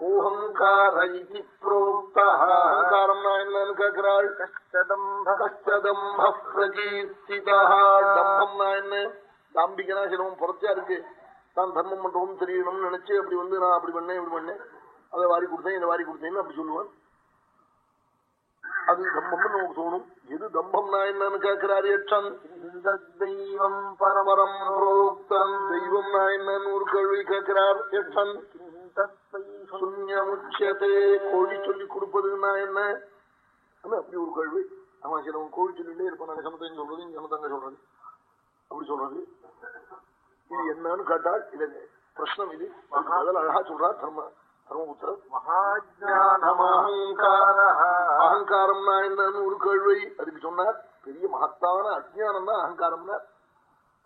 கோஹங்காரி புரோக்தாரம்னா என்னன்னு கேட்கிறாள் கஷ்டதம்ப பிரகீர்த்திதா தம்பம்னா என்ன? தாம்பிகனா புறச்சா இருக்கு. தான் தர்மம் பண்றோம் தெரியணும்னு நினைச்சு அப்படி வந்து நான் அப்படி பண்ணேன் இப்படி பண்ணேன். அதை வாரி கொடுத்தேன் இதை வாரி கொடுத்தேன்னு அப்படி சொல்லுவான். அது தம்பம்னு நமக்கு தோணும். எது தம்பம்னா என்னன்னு கேட்கிறாரு யட்சன் தெய்வம் பரமரம் புரோக்தம். தெய்வம்னா என்னன்னு ஒரு கேள்வி கேட்கிறார் யட்சன் சுன்யமுச்சதே கோழி சொல்லி கொடுப்பதுன்னா என்ன? அப்படி ஒரு கேள்வி? ஆமா சிலவன் கோழி சொல்லிட்டே இருப்பான். நான் சமத்தையும் சொல்றது சமத்தங்க சொல்றது. அப்படி சொல்றது. இது என்னன்னு கேட்டால் இது பிரश्னம் இது. அதில் அழகா சொல்றா தர்ம தர்மபுத்திரர் அகங்காரம்னா என்னன்னு ஒரு கேள்வி. அதுக்கு சொன்னார் பெரிய மகத்தான அஜ்ஞானம் தான் அகங்காரம்னா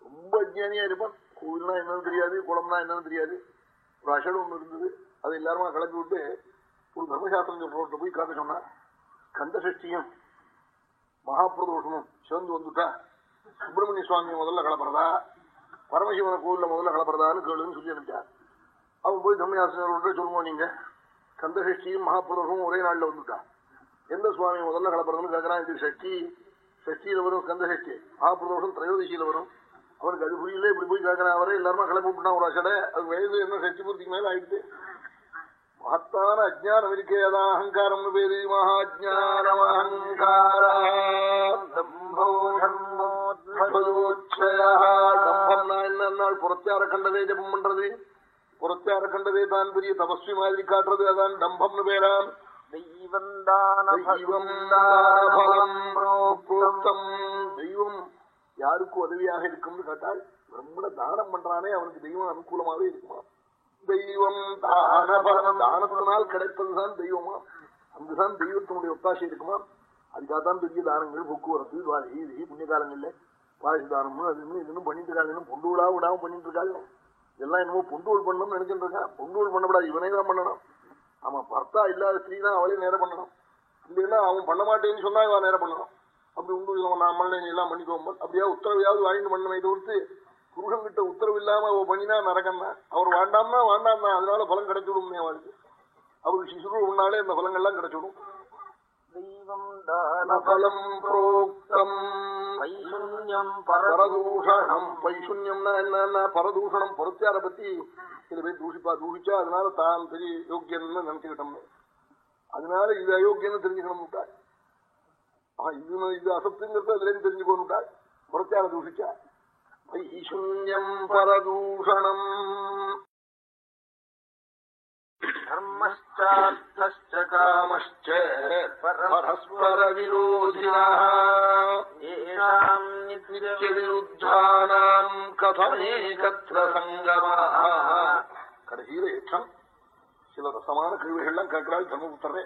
ரொம்ப அஜ்ஞானியா இருப்பான். கோவில்னா என்னன்னு தெரியாது குளம்னா என்னன்னு தெரியாது. ஒரு அஷடு ஒண்ணு இருந்தது. அதை எல்லாருமா கிளப்பி விட்டு ஒரு தர்மசாஸ்திரம் சொல்றவர்கிட்ட போய் காட்ட சொன்னார். கந்தசஷ்டியும் மகாபிரதோஷமும் சேர்ந்து வந்துட்டா சுப்பிரமணிய சுவாமி முதல்ல கலப்புறதா பரமசிவன கோவில்ல முதல்ல கலப்புறதான்னு கேளுன்னு சொல்லி அனுப்பிட்டார் அவன் போய் தர்மசாஸ்திரம் சொல்லுவோம் நீங்க. கந்தசஷ்டியும் மகாபிரதோஷமும் ஒரே நாள்ல வந்துட்டான் எந்த சுவாமி முதல்ல கலப்படணும்னு கேட்கறான் இது சஷ்டி. சஷ்டியில வரும் கந்தசஷ்டி. மகாபிரதோஷம் திரையோதசியில வரும். அவனுக்கு அது புரியல இப்படி போய் கேட்கறான் அவரே எல்லாருமே கிளப்பி ஒரு அசடை. அது வயது என்ன சஷ்டி பூர்த்திக்கு மேல ஆயிடுச்சு. மகத்தான அஜானம் இருக்கே அதான் அகங்காரம்னு பேரு மகாஜானம் அகங்கார என்ன நாள் புறத்தார கண்டதே ஜபம் பண்றது? புறச்சார கண்டதே தான் பெரிய தபஸ்வி மாதிரி காட்டுறது அதான் டம்பம்னு பேராம் தெய்வம் யாருக்கு உதவியாக இருக்கும்னு கேட்டால் பிரம்மண தானம் பண்றானே அவனுக்கு தெய்வம் அனுகூலமாவே இருக்குமா தெய்வம் தானத்தினால் கிடைப்பதுதான் தெய்வமா அங்குதான் தெய்வத்தினுடைய ஒத்தாசை இருக்குமா அதுக்காகத்தான் பெரிய தானங்கள் போக்குவரத்து இது புண்ணிய காலங்கள்ல பாயச தானமும் அது இதுன்னு பண்ணிட்டு இருக்காங்க இன்னும் பொண்டு விழா விடாம பண்ணிட்டு இருக்காங்க இதெல்லாம் என்னமோ பொண்டுவல் பண்ணணும்னு நினைச்சிட்டு இருக்கான். பொண்டுவல் பண்ணக்கூடாது. இவனே தான் பண்ணணும். ஆமா பர்த்தா இல்லாத ஸ்திரீ தான் அவளே நேரம் பண்ணணும். இல்லைன்னா அவன் பண்ண மாட்டேன்னு சொன்னா இவன் நேரம் பண்ணணும். அப்படி உண்டு நம்மள எல்லாம் பண்ணிக்கோங்க. அப்படியா உத்தரவையாவது வாங்கிட்டு பண்ணமே தவிர்த்து புருஷன் கிட்ட உத்தரவு இல்லாம அவ பண்ணினா நரகம் தான் அவர் வேண்டாம்னா வேண்டாம் தான் அதனால பலம் கிடைச்சிடும் அவளுக்கு. அவருக்கு சிசுரு உன்னாலே அந்த பலங்கள்லாம் கிடைச்சிடும். பலம் புரோக்தம். பரதூஷணம் பைசுன்யம்னா என்னன்னா பரதூஷணம் பொறுத்தியார பத்தி சில பேர் தூஷிப்பா தூஷிச்சா அதனால தான் பெரிய யோக்கியன்னு நினைச்சுக்கிட்டோம் அதனால இது அயோக்கியன்னு தெரிஞ்சுக்கணும் இது இது அசத்துங்கிறது அதுல இருந்து தெரிஞ்சுக்கொண்டுட்டாள் புறத்தியார தூஷிச்சா பைசுன்யம் பரதூஷணம் धर्मश्चार्थश्च कामश्च परस्परविरोधिनः येषाम् नित्यविरुद्धानाम् कथमेकत्र सङ्गमः கடைசியில எச்சம் சில ரசமான கேள்விகள்லாம் கேட்கிறாள் தர்மபுத்தரே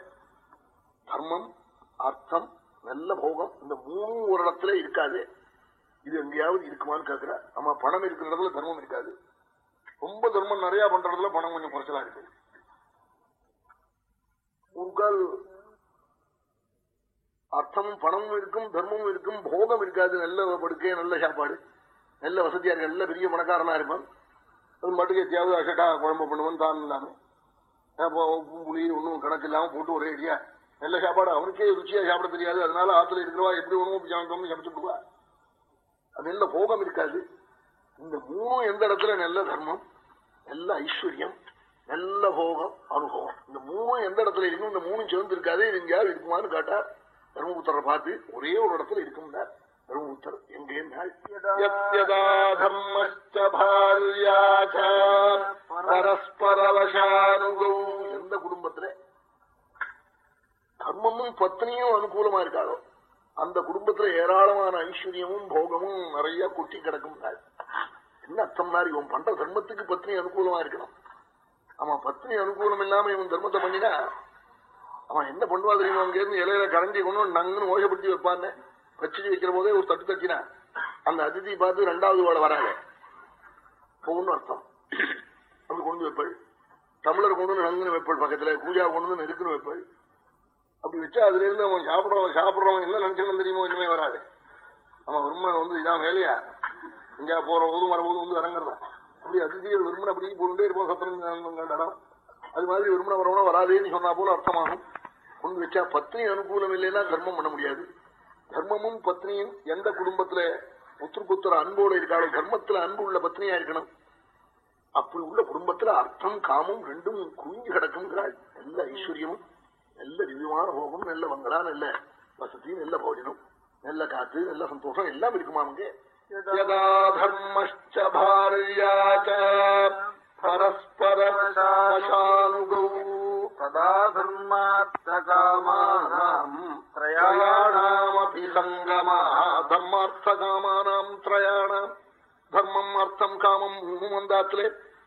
தர்மம் அர்த்தம் நல்ல போகம் இந்த மூணும் ஒரு இடத்துல இருக்காது இது எங்கேயாவது இருக்குமான்னு கேட்கிற ஆமா பணம் இருக்கிற இடத்துல தர்மம் இருக்காது ரொம்ப தர்மம் நிறைய பண்றதுல பணம் கொஞ்சம் குறைச்சலா இருக்கு உங்கள் அர்த்தம் பணமும் இருக்கும் தர்மமும் இருக்கும் போகம் இருக்காது. நல்ல படுக்கை நல்ல சாப்பாடு நல்ல வசதியா இருக்கு நல்ல பெரிய பணக்காரனா இருப்பான். அது மட்டுக்கு எத்தியாவது அசட்டா குழம்பு பண்ணுவான் தான் இல்லாம. உப்பும் புளி ஒன்றும் கணக்கு இல்லாம போட்டு ஒரே அடியா. நல்ல சாப்பாடு அவனுக்கே ருச்சியா சாப்பிட தெரியாது. அதனால ஆத்துல இருக்கிறவா எப்படி ஒண்ணும் சமைக்கணும்னு சமைச்சுடுவா அது நல்ல போகம் இருக்காது. இந்த மூணும் எந்த இடத்துல நல்ல தர்மம் நல்ல ஐஸ்வர்யம் நல்ல போகம் அனுபவம். இந்த மூணும் எந்த இடத்துல இருக்கும் இந்த மூணும் சேர்ந்து இருக்காது இது எங்கேயாவது இருக்குமான்னு கேட்டார் தர்மபுத்தரை பார்த்து ஒரே ஒரு இடத்துல இருக்கும் தர்மபுத்தர் எங்கேயாச்சரஸ்பரவசானுகோ எந்த குடும்பத்துல தர்மமும் பத்னியும் அனுகூலமா இருக்காளோ அந்த குடும்பத்துல ஏராளமான ஐஸ்வர்யமும் போகமும் நிறைய கொட்டி கிடக்கும் என்ன அர்த்தம்னா இவன் பண்ற தர்மத்துக்கு பத்னி அனுகூலமா இருக்கணும். அவன் பத்னி அனுகூலம் இல்லாம இவன் தர்மத்தை பண்ணினா அவன் என்ன பண்ணுவா தெரியுமா? அங்க இருந்து இலையில கரண்டி கொண்டு நங்குன்னு ஓசப்படுத்தி வைப்பான்னு. பச்சடி வைக்கிற போதே ஒரு தட்டு தட்டினா அந்த அதிதி பார்த்து ரெண்டாவது வாழ வராங்க. போகணும் அர்த்தம். அப்படி கொண்டு வைப்பள். தமிழர் கொண்டு வந்து நங்குன்னு வைப்பள் பக்கத்துல பூஜா கொண்டு வந்து நெருக்குன்னு வைப்பள். அப்படி வச்சா அதுல இருந்து அவன் சாப்பிடுறவன் சாப்பிடுறவன் என்ன நினைச்சுன்னு தெரியுமோ? இனிமே வராது. அவன் உண்மை வந்து இதான் வேலையா? இங்க போற போதும் வரபோதும் வந்து இறங்குறதான் அப்படி அதிதிகள் விரும்பின அப்படி போட்டுட்டே இருப்போம் சத்திரம் அது மாதிரி விரும்பின வரவனா வராதேன்னு சொன்னா போல அர்த்தமாகும். கொண்டு வச்சா பத்னி அனுகூலம் இல்லைன்னா தர்மம் பண்ண முடியாது. தர்மமும் பத்னியும் எந்த குடும்பத்துல புத்திர அன்போட இருக்காளோ தர்மத்துல அன்பு உள்ள பத்னியா இருக்கணும். அப்படி உள்ள குடும்பத்துல அர்த்தம் காமும் ரெண்டும் குவிஞ்சு கிடக்குங்கிறாள் நல்ல ஐஸ்வர்யமும் நல்ல திவ்யமான போகும் நல்ல வங்கடா நல்ல வசதியும் நல்ல போஜனம் நல்ல காத்து நல்ல சந்தோஷம் எல்லாம் இருக்குமா அவங்க யதா தர்மச்ச பாரியாச்ச பரஸ்பரசானுகௌ சதா தர்மார்த்தகாமானாம் த்ரயாணாமபி சங்கமா தர்மார்த்த காமானாம் த்ரயாணாம் தர்மம் அர்த்தம் காமம் மூணு வந்தாத்துல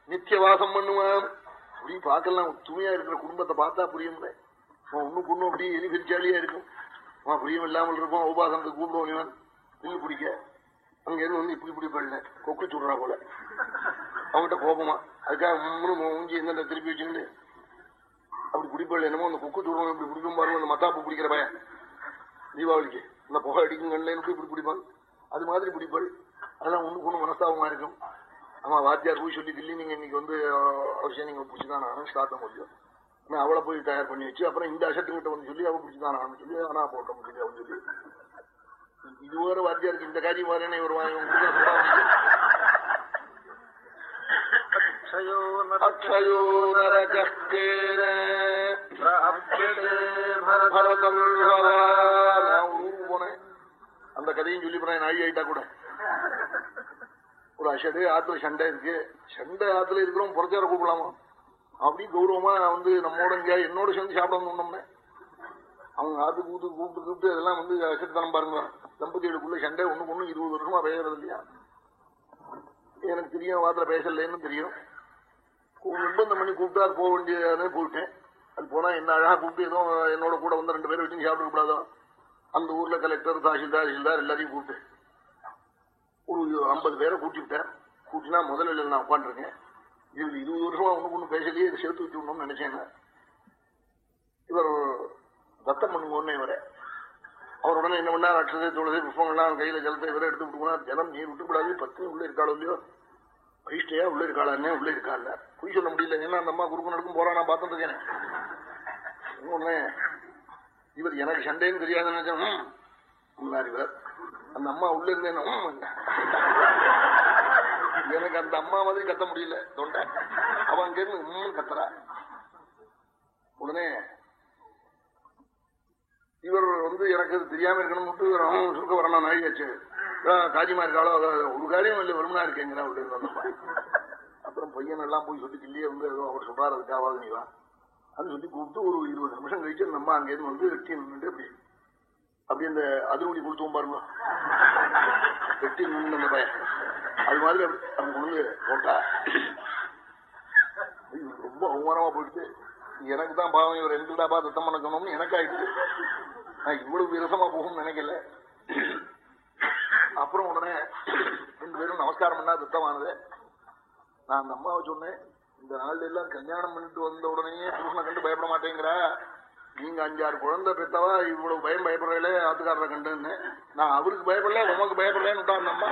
நித்தியவாசம் பண்ணுவான். அப்படி பார்க்கலாம் துணியா இருக்கிற குடும்பத்தை பார்த்தா புரியும் ஒண்ணுக்கு ஒண்ணு அப்படியே எலி பிரிச்சாலியா இருக்கும். அவன் புரியும் இல்லாமல் இருக்கும் உபாசனத்துக்கு கூப்பிடுவோம் இவன். பிடிக்க அங்க இருந்து வந்து இப்படி இப்படி பண்ணல. கொக்கு சுடுறா போல. அவன்கிட்ட கோபமா அதுக்காக மூணு மூஞ்சி திருப்பி வச்சுக்கிட்டு அப்படி குடிப்பள் என்னமோ அந்த கொக்கு சுடுறோம் இப்படி குடிக்கும் பாருங்க அந்த மத்தாப்பு பிடிக்கிற பையன். தீபாவளிக்கு. இந்த புகை அடிக்கும் கண்ணில் இப்படி பிடிப்பான் அது மாதிரி பிடிப்பள் அதெல்லாம் ஒண்ணுக்கு ஒண்ணு மனஸ்தாபமா இருக்கும். ஆமா வாத்தியார் போய் சொல்லி தில்லி நீங்க இன்னைக்கு வந்து அவசியம் நீங்க பிடிச்சுதான் ஆகணும் ஸ்டார்ட் முடியும். நான் அவளை போய் தயார் பண்ணி வச்சு அப்புறம் இந்த அசட்டுக்கிட்ட வந்து சொல்லி அவள் பிடிச்சுதான் ஆகணும் சொல்லி ஆனா போட்டோம் சொல்லி அவன் சொல்லி இதுவரை வாத்தியாருக்கு இந்த காரியம் வரேன்னு ஒரு அக்ஷயோ நரகேன போனேன் அந்த கதையும் சொல்லி போறேன். நாய் ஆயிட்டா கூட. ஒரு அஷடு ஆத்துல சண்டை இருக்கு. சண்டை ஆத்துல இருக்கிறோம் புறச்சார கூப்பிடலாமா? அப்படி கௌரவமா வந்து நம்மோட இங்க என்னோட சேர்ந்து சாப்பிட வந்தோம்னே அவங்க ஆத்து கூத்து கூப்பிட்டு கூப்பிட்டு அதெல்லாம் வந்து அசட்டுத்தனம் பாருங்க. தம்பதிகளுக்குள்ள சண்டை ஒண்ணு ஒண்ணு இருபது வருஷமா பேசுறது இல்லையா? எனக்கு தெரியும் வாத்துல பேசலன்னு தெரியும். நிர்பந்தம் பண்ணி கூப்பிட்டா போக வேண்டியதானே போயிட்டேன். அது போனா என்ன அழகா கூப்பிட்டு ஏதோ என்னோட கூட வந்து ரெண்டு பேரும் வச்சு சாப்பிட கூடாதோ? அந்த ஊர்ல கலெக்டர் தாசில்தார் தாசில்தார் எல்லாரையும் கூப்பிட்டு ஒரு ஐம்பது பேரை கூட்டிவிட்டேன். கூட்டினா முதல்ல நான் உட்காந்துருக்கேன் இது இருபது வருஷமா ஒண்ணு ஒண்ணு பேசலையே இதை சேர்த்து வச்சு நினைச்சேன் இவர் ரத்தம் பண்ணுவோன்னு இவரை. அவர் உடனே என்ன பண்ணா அக்ஷதை துளசி புஷ்பங்கள்லாம் கையில ஜலத்தை இவரை எடுத்து விட்டுக்கணும் ஜலம் நீர் விட்டுக்கூடாது பத்னி உள்ள இருக்காளோ இல்லையோ? வைஷ்டையா உள்ள இருக்காளான்னே உள்ள இருக்காள் பொய் சொல்ல முடியல. ஏன்னா அந்த அம்மா குறுக்கு நடக்கும் போறா நான் பார்த்துட்டு இருக்கேன். உடனே இவர் எனக்கு சண்டைன்னு தெரியாது நினைச்சேன். இவர். அந்த அம்மா உள்ள இருந்தேன் எனக்கு அந்த அம்மா மாதிரி கத்த முடியல. தொண்டை. அவன் அங்க கத்துறா. உடனே இவர் வந்து எனக்கு தெரியாம இருக்கணும் சுருக்க வரணும் நாய்க்காச்சு காஜிமா இருக்காளோ ஒரு காரியம் இல்லை வருமனா இருக்கேங்கிறா உள்ள அப்புறம் பையன் எல்லாம் போய் சொல்லி கிள்ளியே வந்து ஏதோ அவர் சொல்றாரு அதுக்காவது நீ வா. அது சொல்லி கூப்பிட்டு ஒரு இருபது நிமிஷம் கழிச்சு நம்ம அங்கேருந்து வந்து வெட்டி நின்று அப்படி அப்படி அந்த அதிரொலி கொடுத்தோம் பாருங்க. வெட்டி நின்று அந்த பையன். அது மாதிரி அவங்க கொண்டு போட்டா. ரொம்ப அவமானமா போயிட்டு எனக்கு தான் பாவம் இவர் எங்கிட்டாப்பா டாபா தத்தம் பண்ணக்கணும்னு எனக்கு ஆயிடுச்சு நான் இவ்வளவு விரசமா போகும்னு நினைக்கல. அப்புறம் உடனே ரெண்டு பேரும் நமஸ்காரம் பண்ணா திட்டமானது நான் அந்த அம்மாவை சொன்னேன் இந்த நாள் எல்லாம் கல்யாணம் பண்ணிட்டு வந்த உடனே புருஷனை கண்டு பயப்பட மாட்டேங்கிறா. நீங்க அஞ்சாறு குழந்தை பெத்தவா இவ்வளவு பயம் பயப்படுறீங்களே ஆத்துக்காரரை கண்டுன்னு. நான் அவருக்கு பயப்படல உமக்கு பயப்படலன்னு விட்டா அந்த அம்மா.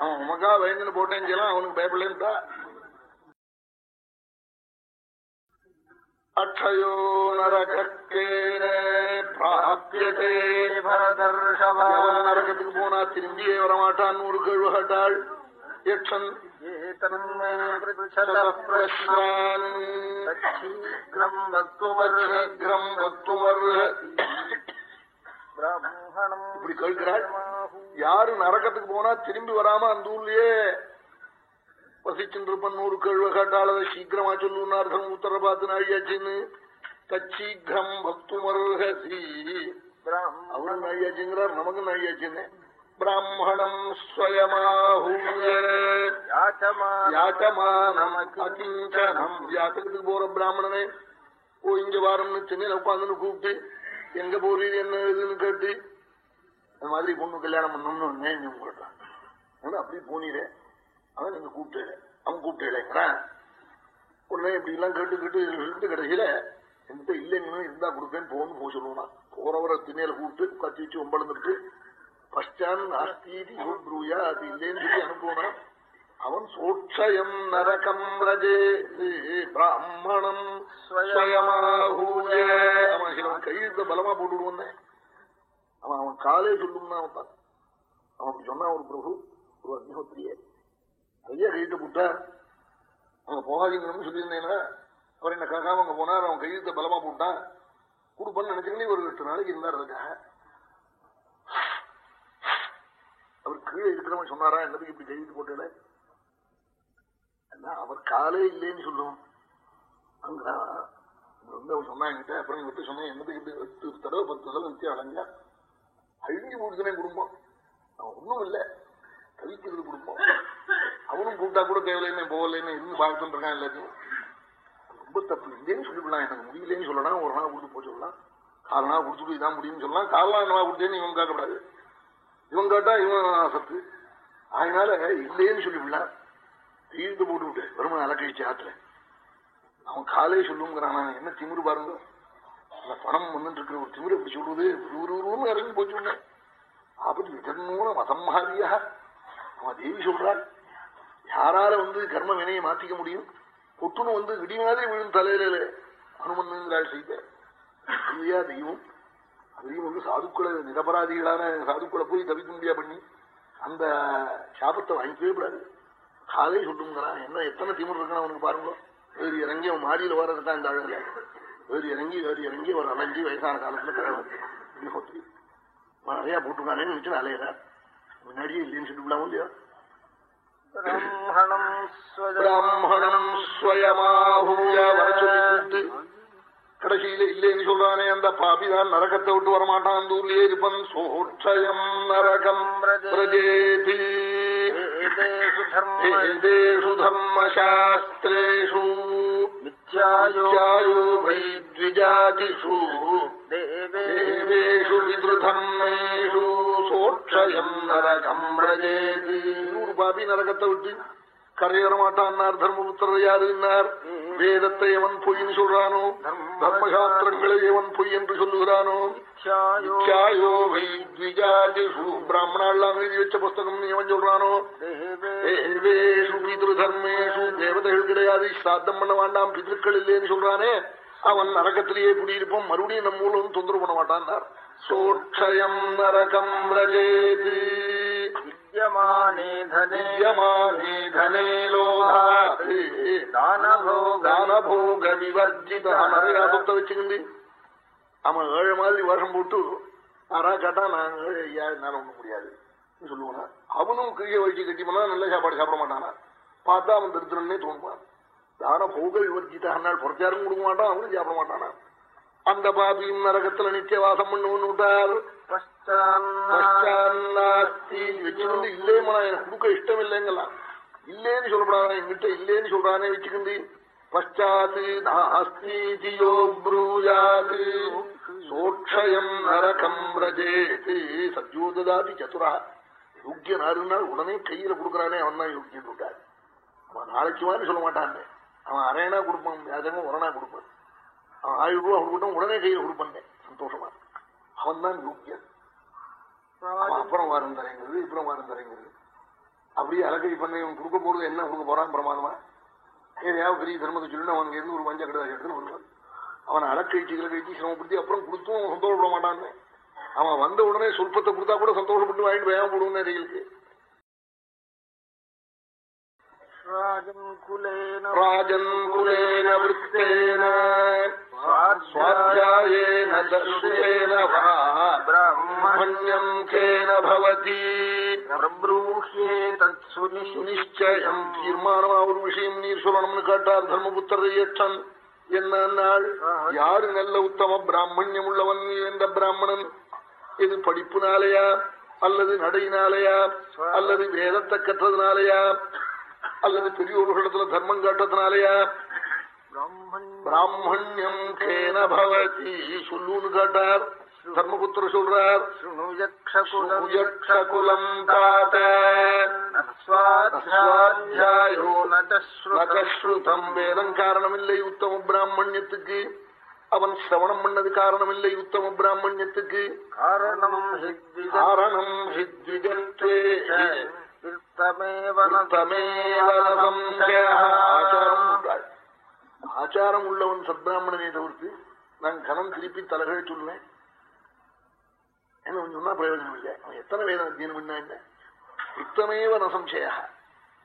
அவன் உமக்கா பயந்துன்னு போட்டேன்னு அவனுக்கு அவனுக்கு பயப்படலன்னுட்டா அக்ஷயோ நரகேன பிராபியதே நரகத்துக்கு போனா திரும்பியே வரமாட்டான் ஒரு கேள்வி கேட்டாள் யக்ஷன் இப்படி கேட்கிறாள். யாரு நரக்கத்துக்கு போனா திரும்பி வராம அந்த ஊர்லயே வசிச்சுருப்பன் நூறு கேள்வி கேட்டாள் அதை சீக்கிரமா சொல்லுன்னு அர்த்தம் உத்தர பார்த்து நாழியாச்சுன்னு தச்சீக்கிரம் பக்துமர்ஹசி அவரும் நாழியாச்சுங்கிறார் நமக்கு நாழியாச்சுன்னு பிராமணம் ஸ்வயமாஹூயமானமகிஞ்சனம் யாத்தகத்துக்கு போற பிராமணனே ஓ இங்க வாரம்னு சென்னையில உட்காந்துன்னு கூப்பிட்டு எங்க போறீங்க என்ன இதுன்னு கேட்டு அந்த மாதிரி பொண்ணு கல்யாணம் பண்ணணும்னு உங்கள்கிட்ட அப்படி போனீரே அவன் நீங்க கூப்பிட்டு அவன் கூப்பிட்டேங்கிறான் உடனே இப்படி எல்லாம் கேட்டு கேட்டு இருந்து கடைசியில என்கிட்ட இல்லைன்னு இருந்தா கொடுப்பேன் போன்னு போக சொல்லுவான். போறவரை திண்ணையில கூப்பிட்டு கட்டி வச்சு ஒம்பளந்துட்டு பஷ்டான் நாஸ்தீதி ப்ரூயா அது இல்லைன்னு சொல்லி அனுப்புவனா? அவன் சோட்சயம் நரகம் ரஜே பிராமணம் அவன் கையெழுத்த பலமா போட்டு விடுவந்தேன் அவன் அவன் காலே சொல்லும்னா அவன் அவன் சொன்னான் ஒரு பிரபு ஒரு அக்னிஹோத்திரியே ஐயா கையிட்ட போட்டார் அவங்க போகாதீங்கன்னு சொல்லியிருந்தேன்னா அவர் என்ன கேட்காம அங்க போனார் அவன் கையெழுத்த பலமா போட்டான் கொடுப்பான்னு நினைச்சுக்கனே ஒரு எட்டு நாளைக்கு இருந்தார் அதுக்காக. அவர் கீழே இருக்கிறவன் சொன்னாரா என்னது இப்படி கையெழுத்து போட்டேல அவர் காலே இல்லைன்னு சொல்லுவோம் அங்க வந்து அவன் சொன்னா என்கிட்ட அப்புறம் விட்டு சொன்னேன் என்னதுக்கு இப்படி எட்டு தடவை பத்து தடவை நிச்சயம் அடைஞ்சா அழிஞ்சு போடுதுனே குடும்பம். அவன் ஒண்ணும் இல்லை. தவிக்கிறது கொடுப்போம் அவனும் கூப்பிட்டா கூட தேவையில்லைன்னு போகலைன்னு இருந்து பார்த்துட்டு இருக்கான் எல்லாத்தையும். ரொம்ப தப்பு. இல்லைன்னு சொல்லிவிடலாம். எனக்கு முடியலன்னு சொல்லலாம். ஒரு நாள் கொடுத்து போக சொல்லலாம். காலனா கொடுத்துட்டு இதான் முடியும்னு சொல்லலாம். கால் என்னவா என்ன கொடுத்தேன்னு இவன் கேட்கக்கூடாது. இவன் கேட்டா இவன் சத்து. அதனால இல்லைன்னு சொல்லிவிடலாம். தீர்த்து போட்டு விட்டு வெறுமனை அலக்கழிச்சு ஆத்துல. அவன் காலே சொல்லுங்கிறான். என்ன திமிரு பாருங்க. அந்த பணம் வந்துட்டு இருக்கிற ஒரு திமுறை இப்படி சொல்றது இறங்கி போச்சு உடனே. அப்படி மதம் மாதிரியாக அவன் தேவி சொல்றாள் யாரால வந்து கர்ம வினையை மாத்திக்க முடியும்? கொட்டுன்னு வந்து இடி மாதிரி விழும் தலையில அனுமன்ங்கிறாள் செய்த இல்லையா தெய்வம். அதையும் வந்து சாதுக்களை நிரபராதிகளான சாதுக்களை போய் தவிக்க முடியா பண்ணி அந்த சாபத்தை வாங்கிக்கவே கூடாது. காலையை சொல்லுங்கிறான் என்ன எத்தனை திமிர் இருக்கான் அவனுக்கு பாருங்களோ வேறு இறங்கி அவன் மாடியில் வர்றதுதான் இந்த அழகில் வேறு இறங்கி வேறு இறங்கி ஒரு அலைஞ்சி வயசான காலத்துல கிழமை நிறைய போட்டுக்கானேன்னு நினைச்சு அலையிறார் முன்னாடியே இல்லைன்னு சொல்லிவிடாம இல்லையா? பிராமணம் ஸ்வயமாகூய வர சொல்லி கூப்பிட்டு கடைசியில இல்லைன்னு சொல்றானே அந்த பாபிதான் நரகத்தை விட்டு வரமாட்டான். தூர்லயே இருப்பன். சோட்சயம் நரகம் பிரஜேதி. வேதேஷு தர்மசாஸ்திரேஷு. நித்யாயோ வைத்விஜாதிஷு தேவேஷு. சோட்சயம் நரகம் பாபி நரகத்தை விட்டு கரையேற மாட்டான்னார் தர்மபுத்திரர் யாருன்னார் வேதத்தை எவன் பொய்ன்னு சொல்றானோ? தர்மசாஸ்திரங்களை எவன் பொய் என்று சொல்லுகிறானோ? பிராமணாலாம் எழுதி வச்ச புஸ்தகம் எவன் சொல்றானோ? தேவேஷு பிதிருதர்மேஷு. தேவதைகள் கிடையாது. சாத்தம் பண்ண வேண்டாம். பிதிருக்கள் இல்லைன்னு சொல்றானே. அவன் நரகத்திலேயே குடியிருப்போம். மறுபடியும் நம்ம மூலம் தொந்தரவு பண்ண மாட்டான் சோட்சயம் நரகம் ரஜேதி. வச்சுக்கிண்டு? அவன் ஏழு மாதிரி வருஷம் போட்டு யாரா கேட்டா நான் ஏழு ஐயா என்னால ஒண்ணு முடியாது. சொல்லுவானா? அவனும் கீழே வச்சு கட்டி போனா நல்ல சாப்பாடு சாப்பிட மாட்டானா? பார்த்தா அவன் திருத்தனே தோணுவான். தான போக விவர்ஜிதான் புறச்சாரும் கொடுக்க மாட்டான் அவனும் சாப்பிட மாட்டானா? அந்த பாபியும் நரகத்துல நித்தியவாசம் பண்ணுவோன்னு விட்டார். வச்சுக்கிண்டு இல்லேமா எனக்கு கொடுக்க இஷ்டம் இல்லைங்கலாம் இல்லேன்னு சொல்லப்படாத என்கிட்ட இல்லேன்னு சொல்றானே வச்சுக்கிண்டு. பஷாத்து நாஸ்தியோ ப்ரூயாது சோட்சயம் நரகம் ரஜேது. சத்யோதாதி சதுரா. யோக்கியனாருன்னா உடனே கையில கொடுக்கறானே அவன் தான் விட்டார் அவன் நாளைக்கு மாதிரி சொல்ல மாட்டான். அவன் அரையனா கொடுப்பான் வியாஜகம் உரணா கொடுப்பான். ஆயிரம் ரூபா கொடுக்கட்டும் உடனே கையில கொடுப்பான் சந்தோஷமா அவன் தான் யோக்கியன் அப்புறம் வாரம் தரங்கிறது இப்புறம் வாரம் தரங்கிறது அப்படியே அலக்கை பண்ண இவன் கொடுக்க போறது என்ன கொடுக்க போறான் பிரமாதமா ஏதாவது பெரிய தர்மத்தை சொல்லி அவனுக்கு இருந்து ஒரு மஞ்சள் கடை எடுத்துன்னு வருவான் அவன் அலக்கழிச்சு கிழக்கழிச்சு சிரமப்படுத்தி அப்புறம் கொடுத்தும் சந்தோஷப்பட மாட்டான் அவன் வந்த உடனே சொல்பத்தை கொடுத்தா கூட சந்தோஷப்பட்டு வாங்கிட்டு வேகம் போடுவோம் ரயிலுக்கு ராஜன்குலேன விற்த்தேன स्वाध्यायेन दर्शेन वा ब्राह्मण्यम् केन भवति சுனிச்சயம் தீர்மானமா ஒரு விஷயம் நீர் சொல்லணும்னு கேட்டார் தர்மபுத்திர ஏற்றன் என்ன நாள் யாரு நல்ல உத்தம பிராமணியம் உள்ளவன் என்ற பிராமணன் இது படிப்புனாலயா அல்லது நடையினாலயா அல்லது வேதத்தை கற்றதுனாலயா அல்லது பெரியோர்களிடத்துல தர்மம் காட்டுறதுனாலயா பிராமணியம் கேன பவதி சொல்லுன்னு கேட்டார் தர்மபுத்திர சொல்றார் குலம் தாத்தம் வேதம் காரணமில்லை உத்தம பிராமணியத்துக்கு அவன் சிரவணம் பண்ணது காரணமில்லை உத்தம பிராமணியத்துக்கு காரணம் ஆச்சாரம் உள்ளவன் சத்பிராமணனே தவிர்த்து நான் கனம் திருப்பி தலைகளை சொல்லுவேன் என்ன சொன்னா பிரயோஜனம் இல்லை. அவன் எத்தனை வேதம் அத்தியனம் பண்ணா என்ன? வித்தமேவ நசம்சய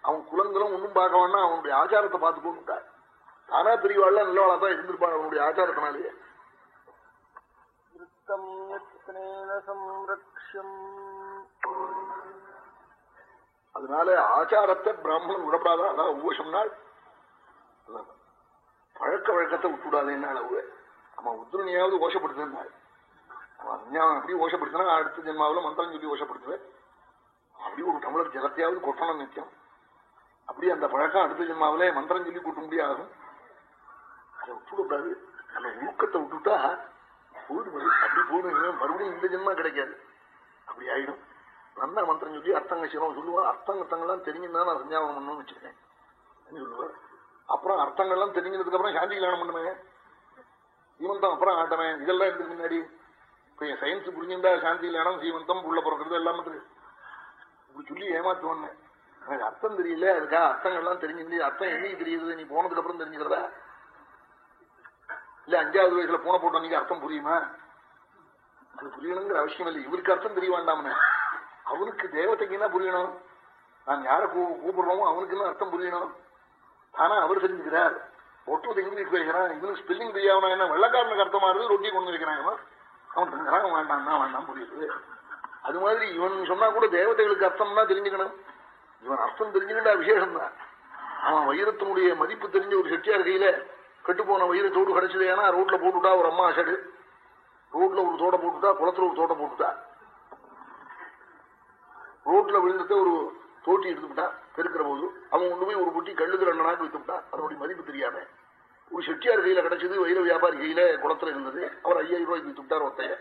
அவன் குலங்களும் ஒன்றும் பார்க்க வேண்டாம் அவனுடைய ஆச்சாரத்தை பார்த்து போட்டுட்டார் தானா பெரியவாள் நல்லவாளா தான் இருந்திருப்பான் அவனுடைய ஆச்சாரத்தினாலேயே. அதனால ஆச்சாரத்தை பிராமணன் விடப்படாதா அதான் ஒவ்வொரு நாள் பழக்க வழக்கத்தை விட்டுவிடாதேன்னு அளவு? அவன் உத்ரனியாவது ஓஷப்படுத்தினாள் அவன் அஞ்ஞானம் அப்படி ஓஷப்படுத்தினா அடுத்த ஜென்மாவில் மந்திரம் சொல்லி ஓஷப்படுத்துவேன். அப்படி ஒரு டம்ளர் ஜலத்தையாவது கொட்டணும் நிச்சயம் அப்படி அந்த பழக்கம் அடுத்த ஜென்மாவில மந்திரம் சொல்லி கூட்ட முடியாகும் அதை விட்டுவிடாது அந்த ஊக்கத்தை விட்டுட்டா போயிடுவது அப்படி போயிடும் மறுபடியும் இந்த ஜென்மா கிடைக்காது. அப்படி ஆயிடும். நல்ல மந்திரம் சொல்லி அர்த்தங்க சிவம் சொல்லுவார் அர்த்தங்கத்தங்கள்லாம் தான் நான் சஞ்சாபனம் பண்ணணும்னு வச்சிருக்கேன் சொல்லுவார்? அப்புறம் அர்த்தங்கள்லாம் தெரிஞ்சதுக்கு அப்புறம் சாந்தி கல்யாணம் பண்ணுமே. சீமந்தம் அப்புறம் ஆட்டமே. இதெல்லாம் இருக்கு முன்னாடி? இப்ப என் சயின்ஸ் புரிஞ்சிருந்தா சாந்தி கல்யாணம் சீமந்தம் உள்ள பிறக்கிறது எல்லாம் இப்படி சொல்லி ஏமாத்துவோன்னு எனக்கு அர்த்தம் தெரியல. அதுக்கா அர்த்தங்கள்லாம் தெரிஞ்சிருந்து அர்த்தம் என்னைக்கு தெரியுது? நீ போனதுக்கு அப்புறம் தெரிஞ்சுக்கிறதா? இல்ல அஞ்சாவது வயசுல போன போட்டோம் நீங்க அர்த்தம் புரியுமா? அது புரியணுங்கிற அவசியம் இல்லை. இவருக்கு அர்த்தம் தெரிய வேண்டாம்னு. அவனுக்கு தேவதைக்கு என்ன புரியணும். நான் யாரை கூப்பிடுறோமோ அவனுக்கு என்ன அர்த்தம் புரியணும். ஆனா அவர் தெரிஞ்சுக்கிறார். ஒட்டுவது இங்கிலீஷ் பேசுறான் இவனுக்கு ஸ்பெல்லிங் தெரியாமனா என்ன வெள்ளக்காரனுக்கு அர்த்தமா இருந்து ரொட்டி கொண்டு வைக்கிறான் அவன் தங்குறான் வேண்டாம் தான் வேண்டாம் புரியுது. அது மாதிரி இவன் சொன்னா கூட தேவதைகளுக்கு தான் தெரிஞ்சுக்கணும். இவன் அர்த்தம் தெரிஞ்சுக்கிட்டா விசேஷம் தான். அவன் வைரத்தினுடைய மதிப்பு தெரிஞ்ச ஒரு செட்டியார் கையில கெட்டு போன வைரத்தோடு கிடைச்சது ஏன்னா ரோட்ல போட்டுட்டா ஒரு அம்மா சடு ரோட்ல ஒரு தோட்டம் போட்டுட்டா குளத்துல ஒரு தோட்டம் போட்டுட்டா. ரோட்ல விழுந்துட்டு ஒரு தோட்டி எடுத்துக்கிட்டான் பெருக்கிற போது அவன் கொண்டு போய் ஒரு புட்டி கல்லுக்கு ரெண்டு நாள் வித்துட்டான் அதனுடைய மதிப்பு தெரியாம. ஒரு செட்டியார் கையில கிடைச்சது வைர வியாபாரி கையில குளத்துல இருந்தது. அவர் ஐயாயிரம் ரூபாய்க்கு வித்துட்டார் ஒத்தைய.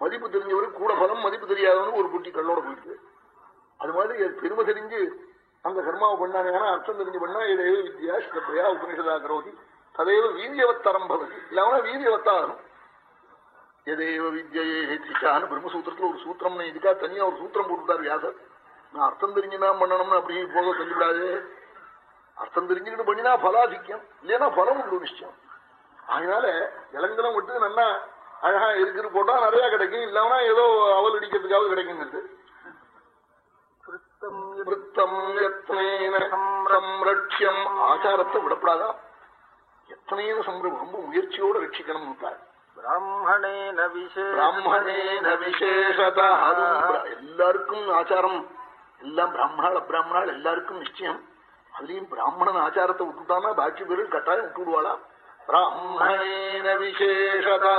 மதிப்பு தெரிஞ்சவரு கூட பலம் மதிப்பு தெரியாதவனு ஒரு புட்டி கல்லோட போயிட்டு. அது மாதிரி பெருமை தெரிஞ்சு அந்த கர்மாவை பண்ணாங்க. அர்த்தம் தெரிஞ்சு பண்ணா இடையே வித்யா ஸ்ரத்தையா உபனிஷதா கரோதி. ததேவ வீரியவத்தரம் பதவி இல்லாம வீரியவத்தாகும். எதேவ வித்யே ஹேத்திச்சான்னு பிரம்மசூத்திரத்துல ஒரு சூத்திரம் இதுக்கா தனியா ஒரு சூத்திரம் போட்டுட்டார் வியாசர். நான் அர்த்தம் தெரிஞ்சுதான் பண்ணணும்னு அப்படி போக சொல்லிவிடாது. அர்த்தம் தெரிஞ்சுக்கிட்டு பண்ணினா பலாதிக்கம். இல்லைன்னா பலம் உண்டு நிச்சயம். அதனால இளங்கலம் விட்டு நல்லா அழகா இருக்கிற போட்டா நிறைய கிடைக்கும். இல்லாமனா ஏதோ அவல் அடிக்கிறதுக்காக கிடைக்குங்கிறது ஆச்சாரத்தை விடப்படாதா? எத்தனையோ சம்பிரம் ரொம்ப முயற்சியோட ரட்சிக்கணும் எல்லாருக்கும் ஆச்சாரம். எல்லாம் பிராமணாள் அப்பிராமணாள் எல்லாருக்கும் நிச்சயம். அதுலயும் பிராமணன் ஆச்சாரத்தை விட்டுட்டானா பாக்கி பேரு கட்டாயம் விட்டு விடுவாளா? பிராமணேன விசேஷதா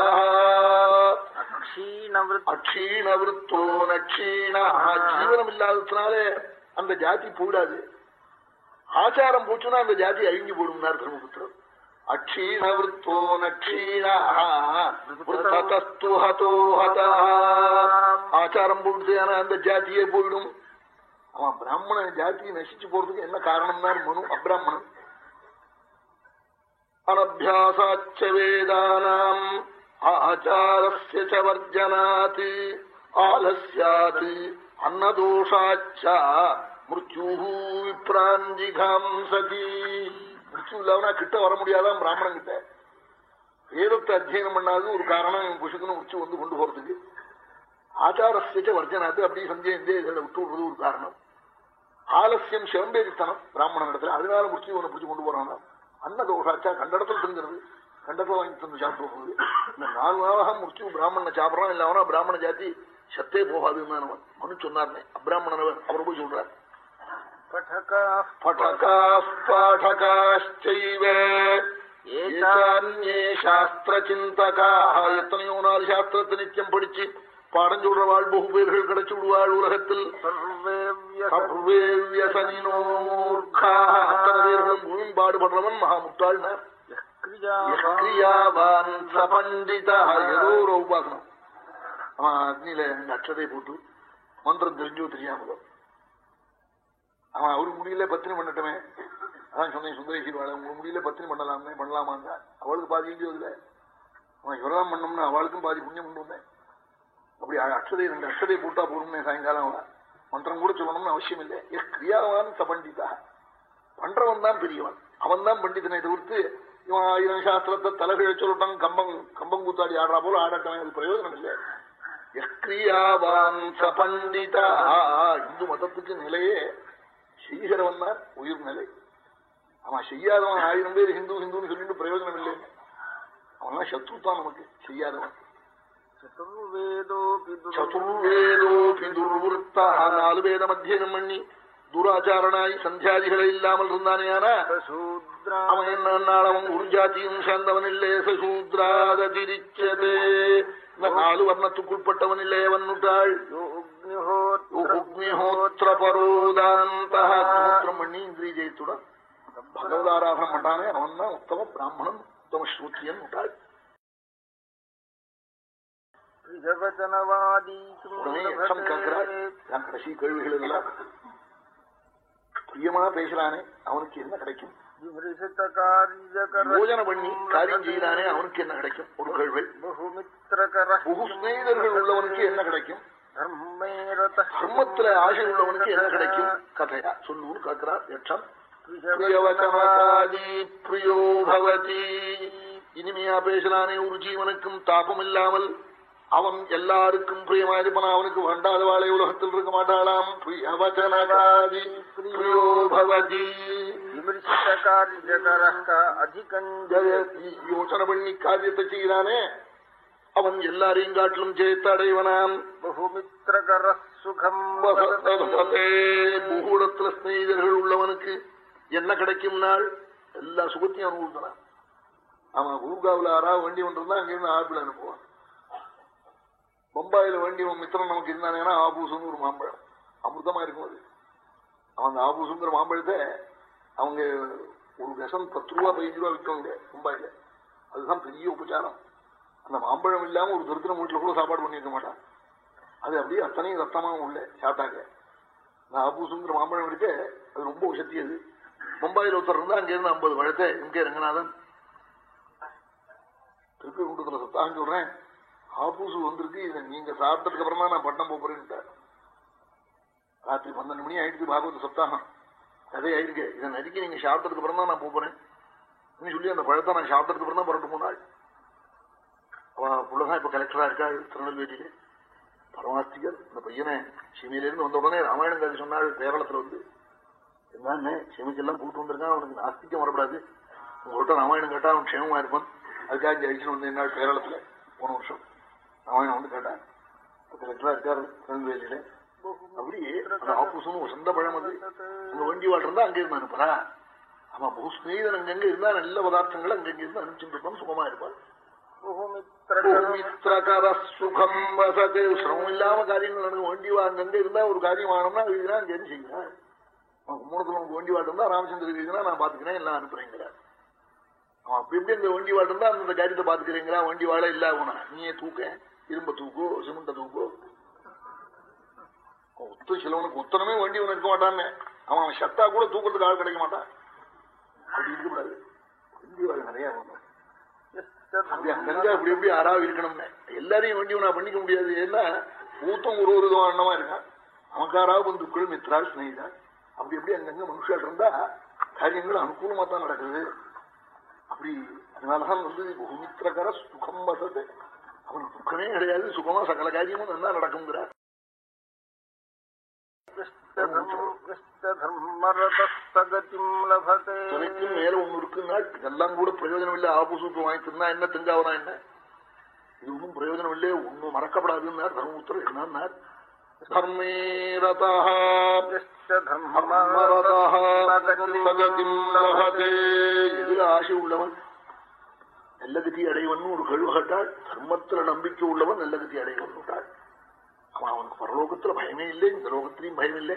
அக்ஷீணவருத்தோ நக்ஷீண. ஜீவனம் இல்லாததுனாலே அந்த ஜாதி போயிடாது. ஆச்சாரம் போச்சுன்னா அந்த ஜாதி அழிஞ்சு போடும்னார் தர்மபுத்திரர். அக்ஷீணவருத்தோ ஹதா ஆச்சாரம் போடுது ஆனா அந்த ஜாத்தியே போயிடும். அவன் பிராமண ஜாத்தியை நசிச்சு போறதுக்கு என்ன காரணம்னா மனு அப்பிராமணன் அனபியாசாச்ச வேதானாம் ஆச்சாரஸ்ய வர்ஜனாத் ஆலஸ்யாத் அன்னதோஷாச்சா மிருத்யூ விப்ராஞ்சிகாம் சதி. மிருத்யு இல்லாமனா கிட்ட வர முடியாதான் பிராமணன் கிட்ட வேதத்தை அத்தியனம் பண்ணாது ஒரு காரணம் குஷுக்குன்னு முடிச்சு வந்து கொண்டு போறதுக்கு. ஆச்சாரஸ்ய வர்ஜனாத்து அப்படி சந்தேகந்தே இதில் விட்டு விடுறது ஒரு காரணம். ஆலசியம் சிவம்பேரித்தனம் பிராமணன் இடத்துல. அதனால முடிச்சு இவனை பிடிச்சு கொண்டு போறானா அன்ன தோஷாச்சா? கண்டடத்தில் தங்குறது கண்டத்தில் வாங்கி தந்து சாப்பிட்டு போகுது. இந்த நாலு நாளாக முடிச்சு பிராமணனை சாப்பிடறான். இல்லாமனா பிராமண ஜாதி சத்தே போகாதுன்னு அவன். மனு சொன்னார்னே. அப்பிராமணனவர் அவர். போய் சொல்றார். எத்தனையோ நாள் சாஸ்திரத்தை நித்தியம் படிச்சு பாடம் சொல்ற வாழ் பகு பேர்கள் கிடைச்சு விடுவாள் உலகத்தில். பேர்களும் பாடுபடுறவன் மகாமுட்டாள். ஏதோ ஒரு உபாசனம். அவன் அக்னியில அக்ஷதை போட்டு மந்திரம் தெரிஞ்சோ தெரியாமலோ. அவன் அவரு முடியல பத்தினி பண்ணட்டுமே. அதான் சொன்னேன் சுந்தரேசி வாழ உங்க முடியல பத்தினி பண்ணலாமே பண்ணலாமா அவளுக்கு பாதி இல்லையோ இல்ல. அவன் இவரெல்லாம் பண்ணோம்னா அவளுக்கும் பாதி புண்ணியம் கொண்டு வந்தேன். அப்படி அக்ஷதை ரெண்டு அக்ஷதை போட்டா போடுமே சாயங்காலம் மந்திரம் கூட சொல்லணும்னு அவசியம் இல்லை. எஸ் கிரியாவான் சபண்டிதா பண்றவன் தான் பெரியவன். அவன் தான் பண்டிதனை தவிர்த்து இவன் ஆயிரம் சாஸ்திரத்தை தலைகழ சொல்லட்டும் கம்பம் கம்பம் கூத்தாடி ஆடுறா போல ஆடட்டும் அது பிரயோஜனம் இல்லை. பண்டிதா. இந்து மதத்துக்கு நிலையே செய்கிறவன் தான் உயிர் நிலை. அவன் செய்யாதவன் ஆயிரம் பேர் ஹிந்து ஹிந்துன்னு சொல்லிட்டு பிரயோஜனம் இல்லை அவன் சத்ரு தான் நமக்கு. செய்யாதவன். சதுர்வேதோபி துர்வருத்தா நாலு வேதம் அத்தியனம் பண்ணி துராச்சாரனாய் சந்தியாதிகளை இல்லாமல் இருந்தானே ஆனா அவன் என்ன அவன் ஜாத்தியும் சேர்ந்தவன் இல்லே சசூத்ராதிரிச்சதே இந்த நாலு வர்ணத்துக்குட்பட்டவன் இல்லே அவன்னுட்டாள் அக்னிஹோத்திர பரோதாந்தம் பண்ணி இந்திரிய ஜெயத்துடன் பகவதாராதனம் பண்ணானே அவன் தான் உத்தம பிராமணன் உத்தம ஸ்ரூத்தியன் விட்டாள் நான் கடைசி கேள்விகள் எல்லாம் பிரியமா பேசுறானே அவனுக்கு என்ன கிடைக்கும்? யோஜனை பண்ணி காரியம் செய்யறானே அவனுக்கு என்ன கிடைக்கும்? ஒரு கேள்வி. புகுஸ்நேகர்கள் உள்ளவனுக்கு என்ன கிடைக்கும்? தர்மத்துல ஆசை உள்ளவனுக்கு என்ன கிடைக்கும்? கதையா? சொல்லுன்னு கேட்கிறார் யட்சம் பிரியோ பவதி இனிமையா பேசலானே ஒரு ஜீவனுக்கும் தாபம் இல்லாமல். அவன் எல்லாருக்கும் பிரியமா இருப்பான். அவனுக்கு வேண்டாத வாழை உலகத்தில் இருக்க மாட்டாளாம். பிரியவச்சனகாதி பிரியோ பவதி யோசனை பண்ணி காரியத்தை செய்கிறானே. அவன் எல்லாரையும் காட்டிலும் ஜெயத்த அடைவனாம். பூகூடத்துல ஸ்நேகிதர்கள் உள்ளவனுக்கு என்ன கிடைக்கும் நாள்? எல்லா சுகத்தையும் அவன் ஊர்காவில் ஆறா வண்டி ஒன்றிருந்தா அங்கிருந்து ஆப்பிள் அனுப்புவான். பம்பாயில வண்டி மித்திரன் நமக்கு இருந்தானேன்னா ஆபூசம் ஒரு மாம்பழம். அமிர்தமா இருக்கும் அது. அவன் ஆபூசுங்கிற மாம்பழத்தை அவங்க ஒரு விஷம் பத்து ரூபா பதினஞ்சு ரூபா விற்கவங்க மும்பாயில. அதுதான் பெரிய உபச்சாரம். அந்த மாம்பழம் இல்லாம ஒரு திருத்தின வீட்டுல கூட சாப்பாடு பண்ணிருக்க மாட்டான். அது அப்படியே அத்தனையும் ரத்தமா உள்ள சாப்பிட்டாங்க. அந்த ஆபூசுங்கிற மாம்பழம் இருக்கு அது ரொம்ப சக்தி அது. மும்பாயில் ஒருத்தர் இருந்தா அங்க இருந்து ஐம்பது பழத்தை எம் கே ரங்கநாதன் திருப்பி கூட்டத்துல சத்தாங்க சொல்றேன். ஆபூசு வந்திருக்கு இதை நீங்க சாப்பிட்டதுக்கு அப்புறமா நான் பட்டம் போறேன்ட்டு ராத்திரி பன்னெண்டு மணி ஆயிடுச்சு பாகவத சப்தாகம். கதை ஆயிருக்கு. இதை நறுக்கி நீங்க சாப்பிட்டதுக்கு அப்புறம் தான் நான் போறேன். சொல்லி அந்த பழத்தை நான் சாப்பிட்டதுக்கு அப்புறம் தான் புரட்டு போனாள். அவன் புள்ளதான் இப்ப கலெக்டரா இருக்காள் திருநெல்வேலியில? பரமாஸ்திகர் இந்த பையனை சிமையிலிருந்து வந்த உடனே ராமாயணம் கதை சொன்னாள் கேரளத்துல வந்து. என்னன்னு சிமைக்கெல்லாம் கூட்டு வந்திருக்கான் அவனுக்கு நாஸ்திக்கம் வரப்படாது உங்கள்கிட்ட ராமாயணம் கேட்டா அவன் க்ஷேமமா இருப்பான். அதுக்காக ஜெயிச்சு வந்து என்ன கேரளத்துல போன வருஷம். ராமாயணம் வந்து கேட்டான். லட்சம் இருக்காரு திருநெல்வேலியில அப்படியே அந்த ஆப்பூசமும் சொந்த பழம் அது. உங்க வண்டி வாழ் இருந்தா அங்க இருந்து அனுப்புறா ஆமா பகு ஸ்நேகிதன் அங்கங்க இருந்தா நல்ல பதார்த்தங்கள் அங்கங்க இருந்து அனுப்பிச்சுட்டு இருப்பான் சுகமா இருப்பான். சுகம் வசது. சிரமம் இல்லாம காரியங்கள் நடக்கும். வேண்டி அங்கங்க இருந்தா ஒரு காரியம் ஆனோம்னா எழுதினா அங்க இருந்து செய்யறேன் கும்பகோணத்துல உனக்கு வண்டி வாழ்ந்தா இருந்தா ராமச்சந்திர எழுதினா நான் பாத்துக்கிறேன் எல்லாம் அனுப்புறேங்கிறார் அவன் அப்படி எப்படி இந்த வண்டி வாட்டு இருந்தா அந்த காரியத்தை பாத்துக்கிறீங்களா வண்டி வாழ இல்லாம நீயே தூக்க. இரும்ப தூக்கோ சிமெண்ட தூக்கோ. ஒத்து சிலவனுக்கு உத்தனமே வண்டி ஒன்று இருக்க மாட்டான்னு. அவன் சத்தா கூட தூக்கிறதுக்கு ஆள் கிடைக்க மாட்டான். அப்படி இருக்கக்கூடாது நிறைய அங்கங்க அப்படி எப்படி யாராவது இருக்கணும்னு. எல்லாரையும் வண்டி நான் பண்ணிக்க முடியாது. ஏன்னா ஊத்தம் ஒரு ஒரு அண்ணமா இருக்கான். அவக்காரா பந்துக்கள் மித்ரால் ஸ்னேகிதா அப்படி எப்படி அங்கங்க மனுஷா இருந்தா காரியங்கள் அனுகூலமா தான் நடக்குது. அப்படி அதனாலதான் வந்து குமித்திரகர சுகம் வசது. அவனுக்கு துக்கமே கிடையாது சுகமா சகல காரியமும் நல்லா நடக்குங்கிறார் துணைக்கும் மேல ஒண்ணு இருக்குன்னா இதெல்லாம் கூட பிரயோஜனம் இல்லை ஆபூசூத்து வாங்கித்திருந்தா என்ன திங்காவனா என்ன இது ஒன்றும் பிரயோஜனம் இல்லை ஒன்னும் மறக்கப்படாதுன்னார் தர்மபுத்திரர் என்னன்னார் தர்மே ரதா எதிர ஆசை உள்ளவன் நல்ல கதி அடைவன் ஒரு கழுவு கட்டாள் தர்மத்துல நம்பிக்கை உள்ளவன் நல்ல கதி அடைவன் விட்டாள் அவன் அவனுக்கு பரலோகத்துல பயமே இல்லை இந்த லோகத்திலையும் பயம் இல்லை.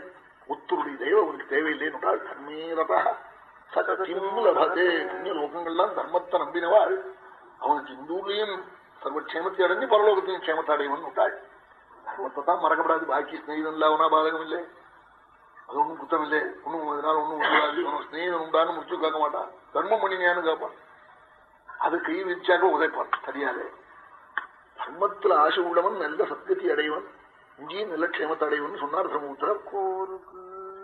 ஒத்துருடைய தெய்வம் அவனுக்கு தேவையில்லைன்னு விட்டாள் தர்மீரதா சகதிம் லபதே. புண்ணிய லோகங்கள்லாம் தர்மத்தை நம்பினவாள். அவனுக்கு இந்தூர்லயும் சர்வக்ஷேமத்தை அடைஞ்சு பரலோகத்தையும் க்ஷேமத்தை அடைவன் விட்டாள். தர்மத்தை தான் மறக்கப்படாது. பாக்கி ஸ்நேகிதம் இல்லாவனா பாதகம் இல்லை. அது ஒன்றும் குத்தம் இல்லை. ஒன்றும் அதனால ஒன்றும் உண்டாது. அவன் ஸ்நேகிதம் உண்டான்னு முடிச்சு கேட்க மாட்டான். தர்மம் பண்ணினியான்னு கேட்பான் அது கை விரிச்சாக்க உதைப்பான் தெரியாது தர்மத்துல ஆசை உள்ளவன் நல்ல சத்தியத்தை அடைவன். இங்கேயும் நல்ல க்ஷேமத்தை அடையும்னு சொன்னார் பிரம்மபுத்திரர். கோருக்கு.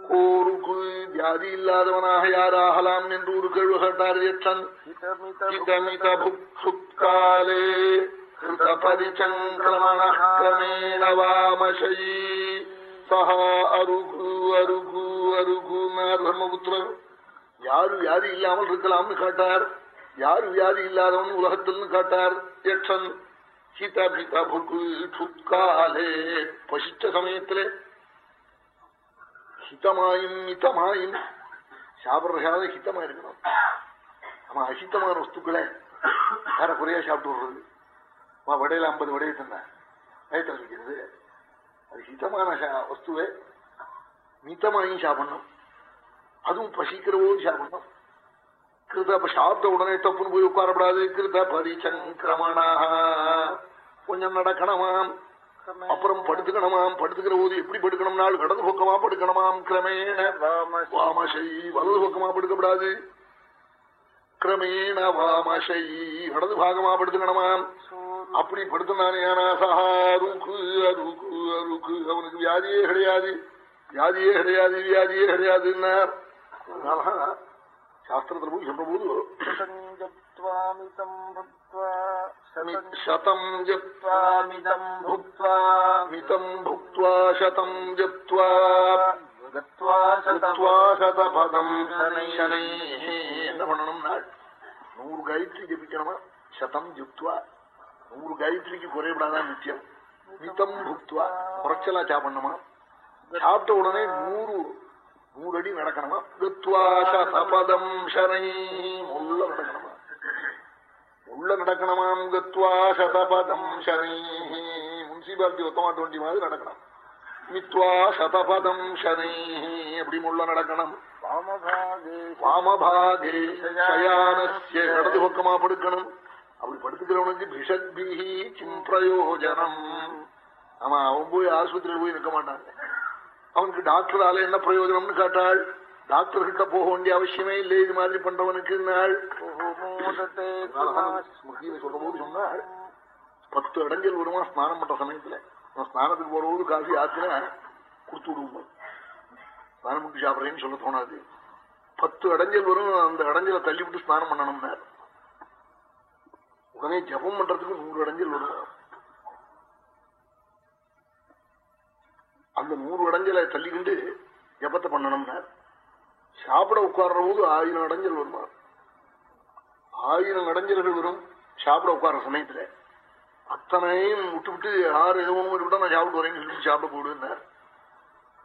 கோருக்கு வியாதி இல்லாதவனாக யாராகலாம் என்று ஒரு கேள்வி கேட்டார் யட்சன் யாரு வியாதி இல்லாமல் இருக்கலாம்னு கேட்டார். யாரு வியாதி இல்லாதவன் உலகத்தில் கேட்டார். யட்சன் ஹிதபிதபுகாலே பசிச்ச சமயத்திலே. ஹிதமாயும் மிதமாயும் சாப்பிட்றதால ஹிதமா இருக்கணும். நம்ம அஹிதமான வஸ்துக்களை வேற குறையா சாப்பிட்டு விடுறது அம்மா வடையில ஐம்பது வடையை தந்தேன். வயத்தில் வைக்கிறது. அது ஹிதமான வஸ்துவை. மிதமாயும் சாப்பிடணும். அதுவும் பசிக்கிற போது சாப்பிடணும். கிருத சாப்பிட்ட உடனே தப்புன்னு போய் உட்காரப்படாது. கிருத பரிசங்கிரமணாக கொஞ்சம் நடக்கணுமாம் அப்புறம் படுத்துக்கணுமாம் படுத்துக்கிற போது எப்படி படுக்கணும் நாள் கடது பக்கமா படுக்கணுமாம் கிரமேண. வாமசை. வலது பக்கமா படுக்கப்படாது. கிரமேண வாமசை. வலது பாகமா படுத்துக்கணுமாம் அப்படி படுத்தினானே அவனுக்கு வியாதியே கிடையாது. வியாதியே கிடையாது வியாதியே கிடையாதுன்னார். அதனாலதான் சாஸ்திரத்துல போய் சொல்ற போது சதம் ஜப்வா மிதம் புத்வா மிதம் புக்வா சதம் ஜப்வா சதபதம் என்ன பண்ணணும்னா நூறு காயத்ரி ஜபிக்கணுமா சதம் ஜுக்துவா நூறு காயத்ரிக்கு குறைபடாதான் நித்தியம் மிதம் புக்துவா குறைச்சலா சாப்பிடணுமா சாப்பிட்ட உடனே நூறு நூறு அடி நடக்கணுமா? கிருத்வா சதபதம் சனை உள்ள நடக்கணுமா? உள்ள நடக்கணுமாம் கத்வா சதபதம் சனை முன்சிபாலிட்டி ஒத்தமாட்டு வண்டி மாதிரி நடக்கணும். மித்வா சதபதம் சனை அப்படி முள்ள நடக்கணும்? வாமபாகே. சயானஸ்ய. இடது பக்கமா படுக்கணும். அப்படி படுத்துக்கிறவனுக்கு பிஷத்பிஹி கிம் பிரயோஜனம் ஆமா அவன் போய் ஆஸ்பத்திரியில் போய் நிற்க மாட்டாங்க. அவனுக்கு டாக்டரால என்ன பிரயோஜனம்னு கேட்டாள். டாக்டர் கிட்ட போக வேண்டிய அவசியமே இல்லை இது மாதிரி பண்றவனுக்கு நாள் மோதத்தே ஸ்மிருதியில சொல்ற போது சொன்னாள் பத்து இடங்கள் வருமா ஸ்நானம் பண்ற சமயத்துல? நான் ஸ்நானத்துக்கு போறபோது காஃபி ஆச்சுன்னா கொடுத்து விடுவோம். ஸ்நானம் பண்ணி சாப்பிட்றேன்னு சொல்ல தோணாது. பத்து அடைஞ்சல் வரும் அந்த அடைஞ்சலை தள்ளி விட்டு ஸ்நானம் பண்ணணும்னா உடனே ஜபம் பண்றதுக்கு நூறு அடைஞ்சல் வரும். அந்த நூறு அடைஞ்சலை தள்ளிக்கிண்டு ஜபத்தை பண்ணணும்னா சாப்பிட உட்கார்ற போது ஆயிரம் அடைஞ்சல் வருமா? ஆயிரம் அடைஞ்சல்கள் வரும் சாப்பிட உட்கார்ற சமயத்துல. அத்தனையும் விட்டு விட்டு யார் ஏதோ விட நான் சாப்பிட்டு வரேன்னு சொல்லி சாப்பிட போடுன்னார்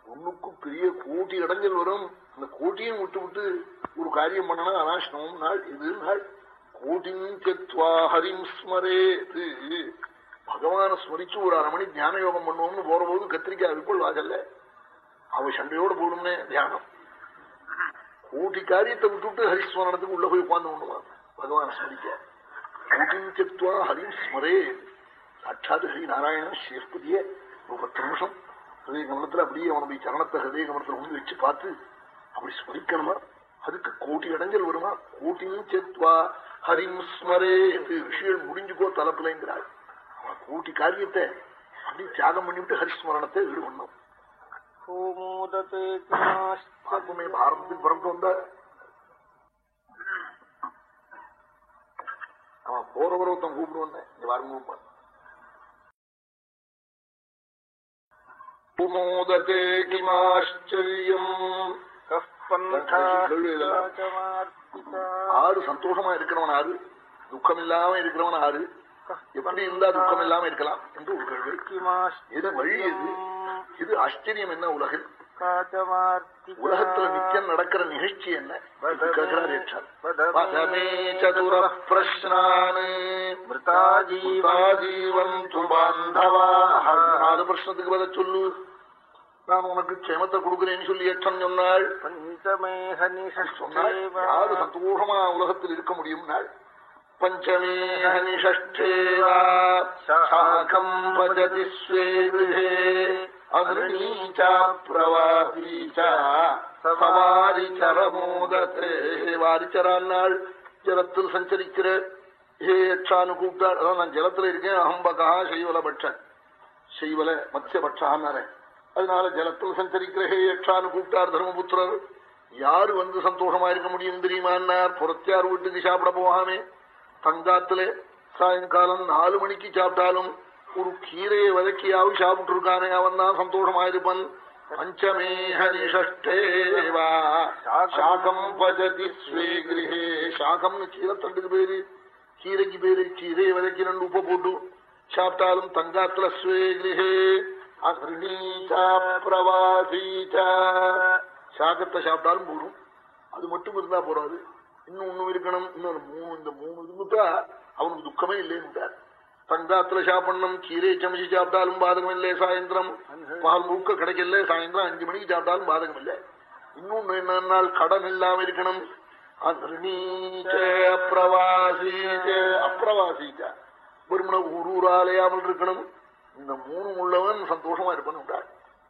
ஒண்ணுக்கும் பெரிய கோட்டி அடைஞ்சல் வரும். அந்த கோட்டியும் விட்டு விட்டு ஒரு காரியம் பண்ணனா அனாஷ்டமும் நாள் எது நாள்? கோட்டிங்கத்வா ஹரிம் ஸ்மரேது. பகவான ஸ்மரிச்சு ஒரு அரை மணி தியான யோகம் பண்ணுவோம்னு போற போது கத்திரிக்காய் விற்கொள் வாசல்ல. அவ சண்டையோட போடும்னே தியானம். கோட்டி காரியத்தை விட்டுவிட்டு ஹரிஸ்மரணத்துக்கு உள்ள போய் உட்கார்ந்து பண்ணுவான் பகவான ஸ்மரிக்க. கோட்டிங்கத்வா ஹரிம் ஸ்மரே. சாட்சாத் ஹரி நாராயணன் சேஷ்பதியே ஒரு பத்து நிமிஷம். ஹதய கமனத்துல அப்படியே அவனுடைய சரணத்தை ஹதய கமனத்துல உண்டு வச்சு பார்த்து அப்படி ஸ்மரிக்கணுமா? அதுக்கு கோட்டி அடைஞ்சல் வருமா? கோட்டியும் செத்வா ஹரிம் ஸ்மரே விஷயம் முடிஞ்சுக்கோ தலைப்புலங்கிறாள். அவன் கோட்டி காரியத்தை அப்படி தியாகம் பண்ணிவிட்டு ஹரிஸ்மரணத்தை ஈடுபண்ணும் பார்ப்போமே பாரதத்துக்கு பிறந்து வந்த அவன் போறவரை ஒருத்தன் கூப்பிடுவான் இந்த வாரம் கூப்பிடுவான் மோதத்தே கிமாச்சரியம். ஆறு சந்தோஷமா இருக்கிறவன் ஆறு துக்கம் இல்லாம இருக்கிறவன் ஆறு. எப்படி இருந்தா துக்கம் இல்லாம இருக்கலாம் என்று ஒரு கேள்வி எது வழி எது? இது ஆச்சரியம் என்ன உலகில்? உலகத்துல நித்தியம் நடக்கிற நிகழ்ச்சி என்ன? பதமே சதுர பிரஷ்னான் ஜீவன் நாலு பிரശ്നத்துக்கு பதில் சொல்லு. நான் உனக்கு க்ஷேமத்தை கொடுக்கிறேன்னு சொல்லி ஏற்றம் சொன்னாள். சொன்னாள் யாரு சந்தோஷமா உலகத்தில் இருக்க முடியும்? நாள் பஞ்சமேக நிஷஷ்டேவா சாகம் பஜதி ஸ்வேதுஹே அகிருணீச்சா பிரவாதீச்சா சவாரிச்சரமோதத்தே வாரிச்சரான்னாள் ஜலத்தில் சஞ்சரிக்கிற ஹே யட்சான்னு கூப்பிட்டாள் அதான் நான் ஜலத்துல இருக்கேன் அகம்பகா சைவலபட்சன் செய்வல மத்யபட்சான்னு அதனால ஜலத்தில் சஞ்சரிக்கிற ஹே யக்ஷான்னு கூப்பிட்டார் தர்மபுத்திரர் யாரு வந்து சந்தோஷமா இருக்க முடியும் தெரியுமான்னார் புறத்தியார் வீட்டுக்கு சாப்பிட போகாமே. தஞ்சாத்துல சாயங்காலம் நாலு மணிக்கு சாப்பிட்டாலும் ஒரு கீரையை வதக்கியாவது சாப்பிட்டு இருக்கானே அவன் தான் சந்தோஷமா இருப்பன் பஞ்சமே ஹரிஷஷ்டேவா சாகம் பஜதி ஸ்வே சாகம்னு கீரைத்தண்டுக்கு பேரு. கீரைக்கு பேரு கீரையை வதக்கி ரெண்டு உப்ப போட்டு சாப்பிட்டாலும் தங்காத்துல ஸ்வேகிரே அகிருணீச்சா பிரவாசீச்சா சாகத்தை சாப்பிட்டாலும் போடும் அது மட்டும் இருந்தா போறாது. இன்னும் ஒண்ணும் இருக்கணும் இன்னொரு மூணு இந்த மூணு இருந்துட்டா அவனுக்கு துக்கமே இல்லைன்னுட்டார். தங்காத்துல சாப்பிடணும் கீரை சமைச்சு சாப்பிட்டாலும் பாதகம் இல்லை சாயந்தரம் பால் முழுக்க கிடைக்கல சாயந்தரம் அஞ்சு மணிக்கு சாப்பிட்டாலும் பாதகம் இல்லை. இன்னொன்னு என்னன்னால் கடன் இல்லாம இருக்கணும். அப்பிரவாசீச்ச அப்பிரவாசீச்ச. வெறுமன ஊர் ஊராலையாமல் இருக்கணும். இந்த மூணு உள்ளவன் சந்தோஷமா இருப்பான்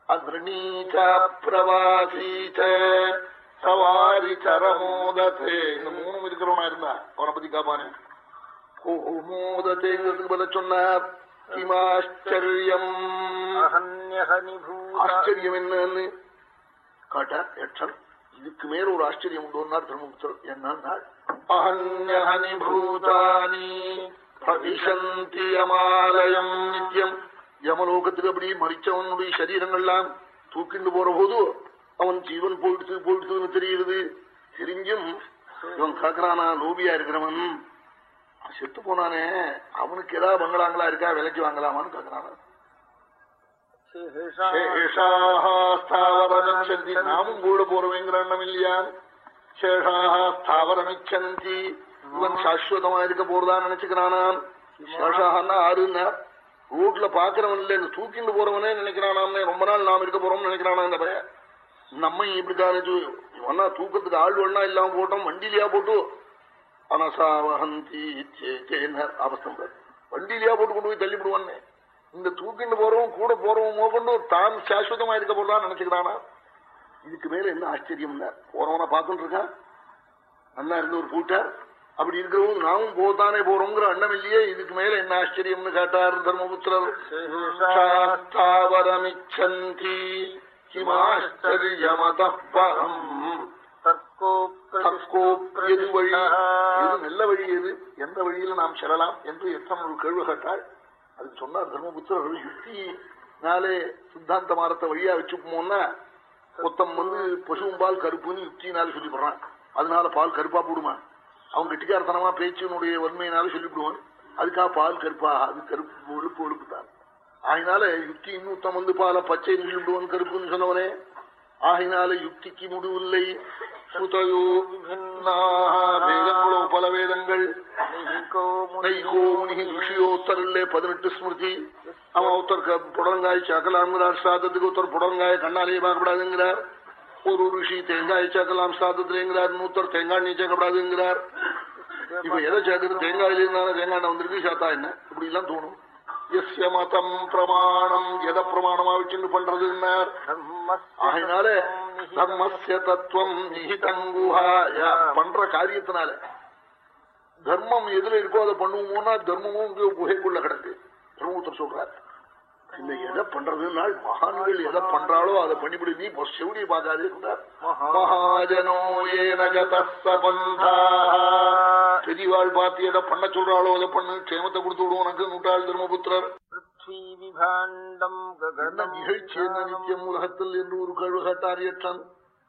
அக்ரணீச்ச பிரவாசிச்ச சவாரி சரமோதத்தே இந்த மூணும் இருக்கிறவனா இருந்தா? அவனை பத்தி காப்பானே. மோதத்தேங்கிறதுக்கு பதில் சொன்னார். கிமாச்சரியம் ஆச்சரியம் என்னன்னு காட்டா யட்சன் இதுக்கு மேல ஒரு ஆச்சரியம் உண்டு தர்மபுத்தர் என்ன அஹன்யஹனி பூதானி பிரதிசந்தி யமாலயம் நித்தியம் யமலோகத்துக்கு அப்படி மறிச்சவனுடைய சரீரங்கள்லாம் தூக்கிண்டு போற போது அவன் ஜீவன் போயிடுத்து போயிடுத்துன்னு தெரியுது. தெரிஞ்சும் இவன் காக்குறானா லோபியா இருக்கிறவன். செத்து போனானே அவனுக்கு ஏதாவது பங்களாங்களா இருக்கா விலைக்கு வாங்கலாமான்னு கேக்குறான் நாமும் கூட போறவேங்கிற எண்ணம் இல்லையா? சேஷாக ஸ்தாவரமிச்சந்தி இவன் சாஸ்வதமா இருக்க போறதான் நினைச்சுக்கிறானாம் சேஷாகன்னா ஆறுன்னா ரோட்ல பாக்குறவன் இல்ல இந்த தூக்கிண்டு போறவனே நினைக்கிறானாம். ரொம்ப நாள் நாம் இருக்க போறோம்னு நினைக்கிறானா இந்த பையன்? நம்ம இப்படித்தானே ஒன்னா தூக்கத்துக்கு ஆள் ஒன்னா இல்லாம போட்டோம் வண்டிலியா போட்டு. அனசாவகந்தி அவஸ்தம் வண்டிலியா போட்டு கொண்டு போய் தள்ளிவிடுவானே. இந்த தூக்கிட்டு போறவன் கூட போறவன் கொண்டு தான் சாஸ்வதமா இருக்க போறதான் நினைச்சுக்கிறானா? இதுக்கு மேல என்ன ஆச்சரியம் போறவனை பார்த்துட்டு இருக்கான் நல்லா இருந்து ஒரு கூட்டார் அப்படி இருக்கிறவங்க நாமும் போதானே போறோங்கிற அண்ணம் இல்லையே இதுக்கு மேல என்ன ஆச்சரியம்னு கேட்டார் தர்மபுத்திரர். சாஸ்தாவரமிச்சந்தி பரம் எது வழி எது நல்ல வழி எது? எந்த வழியில நாம் செல்லலாம் என்று எத்தனை ஒரு கேள்வி கேட்டாள் அதுக்கு சொன்னார் தர்மபுத்திரர்கள் யுக்தினாலே சித்தாந்த மாரத்தை வழியா வச்சுப்போம்னா மொத்தம் வந்து பசுவும் பால் கருப்புன்னு யுக்தினால சொல்லிப்படுறான் அதனால பால் கருப்பா போடுமா? அவன் கெட்டிக்காரத்தனமா பேச்சினுடைய வன்மையினால சொல்லிவிடுவான். அதுக்காக பால் கருப்பா? அது கருப்பு ஒழுப்பு ஒழுப்பு தான் ஆகினால யுக்தி இன்னூத்தம் வந்து பால பச்சை நிகழ்ந்துவன் கருப்புன்னு சொன்னவனே. ஆகினால யுக்திக்கு முடிவில்லை. வேதங்களோ பல வேதங்கள். ரிஷியோத்தரில் பதினெட்டு ஸ்மிருதி. அவன் ஒருத்தர் புடங்காய் சாக்கலாம்ங்கிறார். சாதத்துக்கு ஒருத்தர் புடங்காய கண்ணாலேயே பார்க்கப்படாதுங்கிறார். ஒரு ரிஷி தேங்காய் சாக்கலாம் சாதத்துலேங்கிறார். நூத்தர் தேங்காய் நீ சேர்க்கப்படாதுங்கிறார் இப்ப எதை சேர்க்கிறது தேங்காயிலேயே தேங்காய் வந்திருக்கு. சாத்தா என்ன? இப்படி எல்லாம் தோணும். எஸ்ய மதம் பிரமாணம். எதை பிரமாணமா வச்சுன்னு பண்றதுன்னார் அதனால தர்மஸ்ய தத்துவம் நிகிதங்குஹாய பண்ற காரியத்தினால. தர்மம் எதுல இருக்கோ அதை பண்ணுவோம்னா தர்மமும் குகைக்குள்ள கிடக்கு. பிரம்மூத்தர் சொல்றாரு. இந்த எதை பண்றதுனால் மகான்கள் எதை பண்றாளோ அதை பண்ணிவிடு. நீ செவடியை பார்க்காது. பெரியவாள் பார்த்து எதை பண்ண சொல்றாளோ அதை பண்ணு. க்ஷேமத்தை கொடுத்து விடுவோம் உனக்கு நூட்டாள் தர்மபுத்திரர். என்ன நிகழ்ச்சி என்ன நித்தியம் உலகத்தில் என்று ஒரு கழுவு கேட்டாரியற்றான்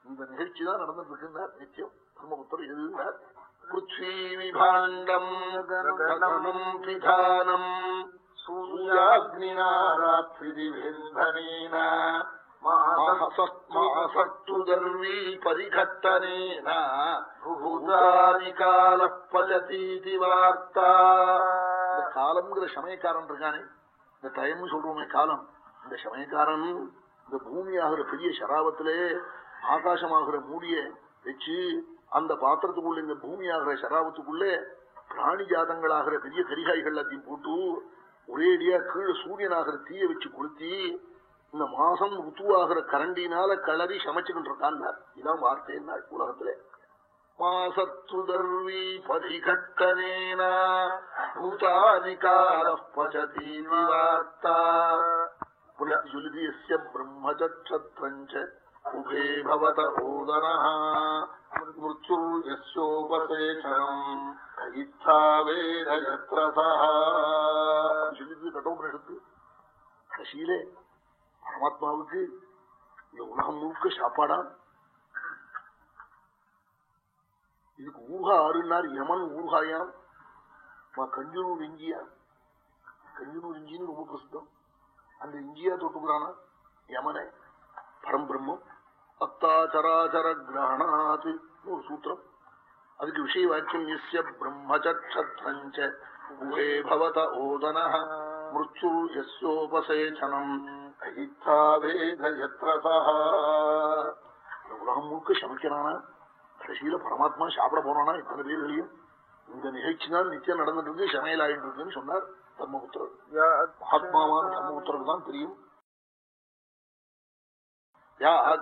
இந்த நிகழ்ச்சி தான் நடந்துட்டு இருக்கின்றார் நித்தியம் தர்மபுத்திரர் எழுதினார் பிருத்வி விபாண்டம் பிதானம் சூர்யாக்னினாராத்ரிதிவேந்தனேன மாசத்துதர்வி பரிகட்டனேன பூதாதிகால பஜதீதி வார்த்தா இந்த காலம்ங்கிற சமயக்காரன் இருக்கானே. இந்த டைம் சொல்றோமே காலம். இந்த சமயக்காரன் இந்த பூமி பெரிய சராபத்திலே ஆகாசமாகிற மூடிய வச்சு அந்த பாத்திரத்துக்குள்ள இந்த பூமியாகிற சராபத்துக்குள்ளே பிராணி ஜாதங்களாகிற பெரிய கரிகாய்கள் எல்லாத்தையும் போட்டு ஒரேடியா கீழே சூரியனாகிற தீய வச்சு கொளுத்தி இந்த மாசம் ருத்துவாகிற கரண்டினால களறி சமைச்சுக்கிட்டு இருக்கான் இதான் வார்த்தை நாள் உலகத்திலே. மாசத்துதர்வி பதிகட்டனேனா சொல்லுது எஸ்ய பிரம்மச்சத்ரஞ்ச உபே பவத கட்டோபனிஷத்து கடைசியிலே பரமாத்மாவுக்கு இந்த உலகம் முழுக்க சாப்பாடா இதுக்கு ஊகா ஆறுனார் யமன் ஊர்காயாம் கஞ்சனூர் இஞ்சியா கஞ்சனூர் இஞ்சின்னு ரொம்ப பிரசித்தம் அந்த இஞ்சியா தொட்டுக்கிறானா யமனை பரம்பிரம்மம் அத்தாச்சராச்சர கிரகணாத் ஒரு சூத்திரம். அதுக்கு விஷய வாக்கியம் எஸ்ய பிரம்மச்சத்ரஞ்ச உபே பவத ஓதன மிருத்யு யஸ்யோபசேச்சனம். உலகம் முழுக்க சமைக்கிறானா? கடைசியில பரமாத்மா சாப்பிட போறானா இத்தனை பேர்களையும். இந்த நிகழ்ச்சி தான் நிச்சயம் நடந்துட்டு இருக்கு சமையல் ஆயிட்டு இருக்குன்னு சொன்னார் தர்மபுத்திரர். மகாத்மாவான தர்மபுத்திரருக்கு தான் தெரியும். யாச்சாதானேத்வயா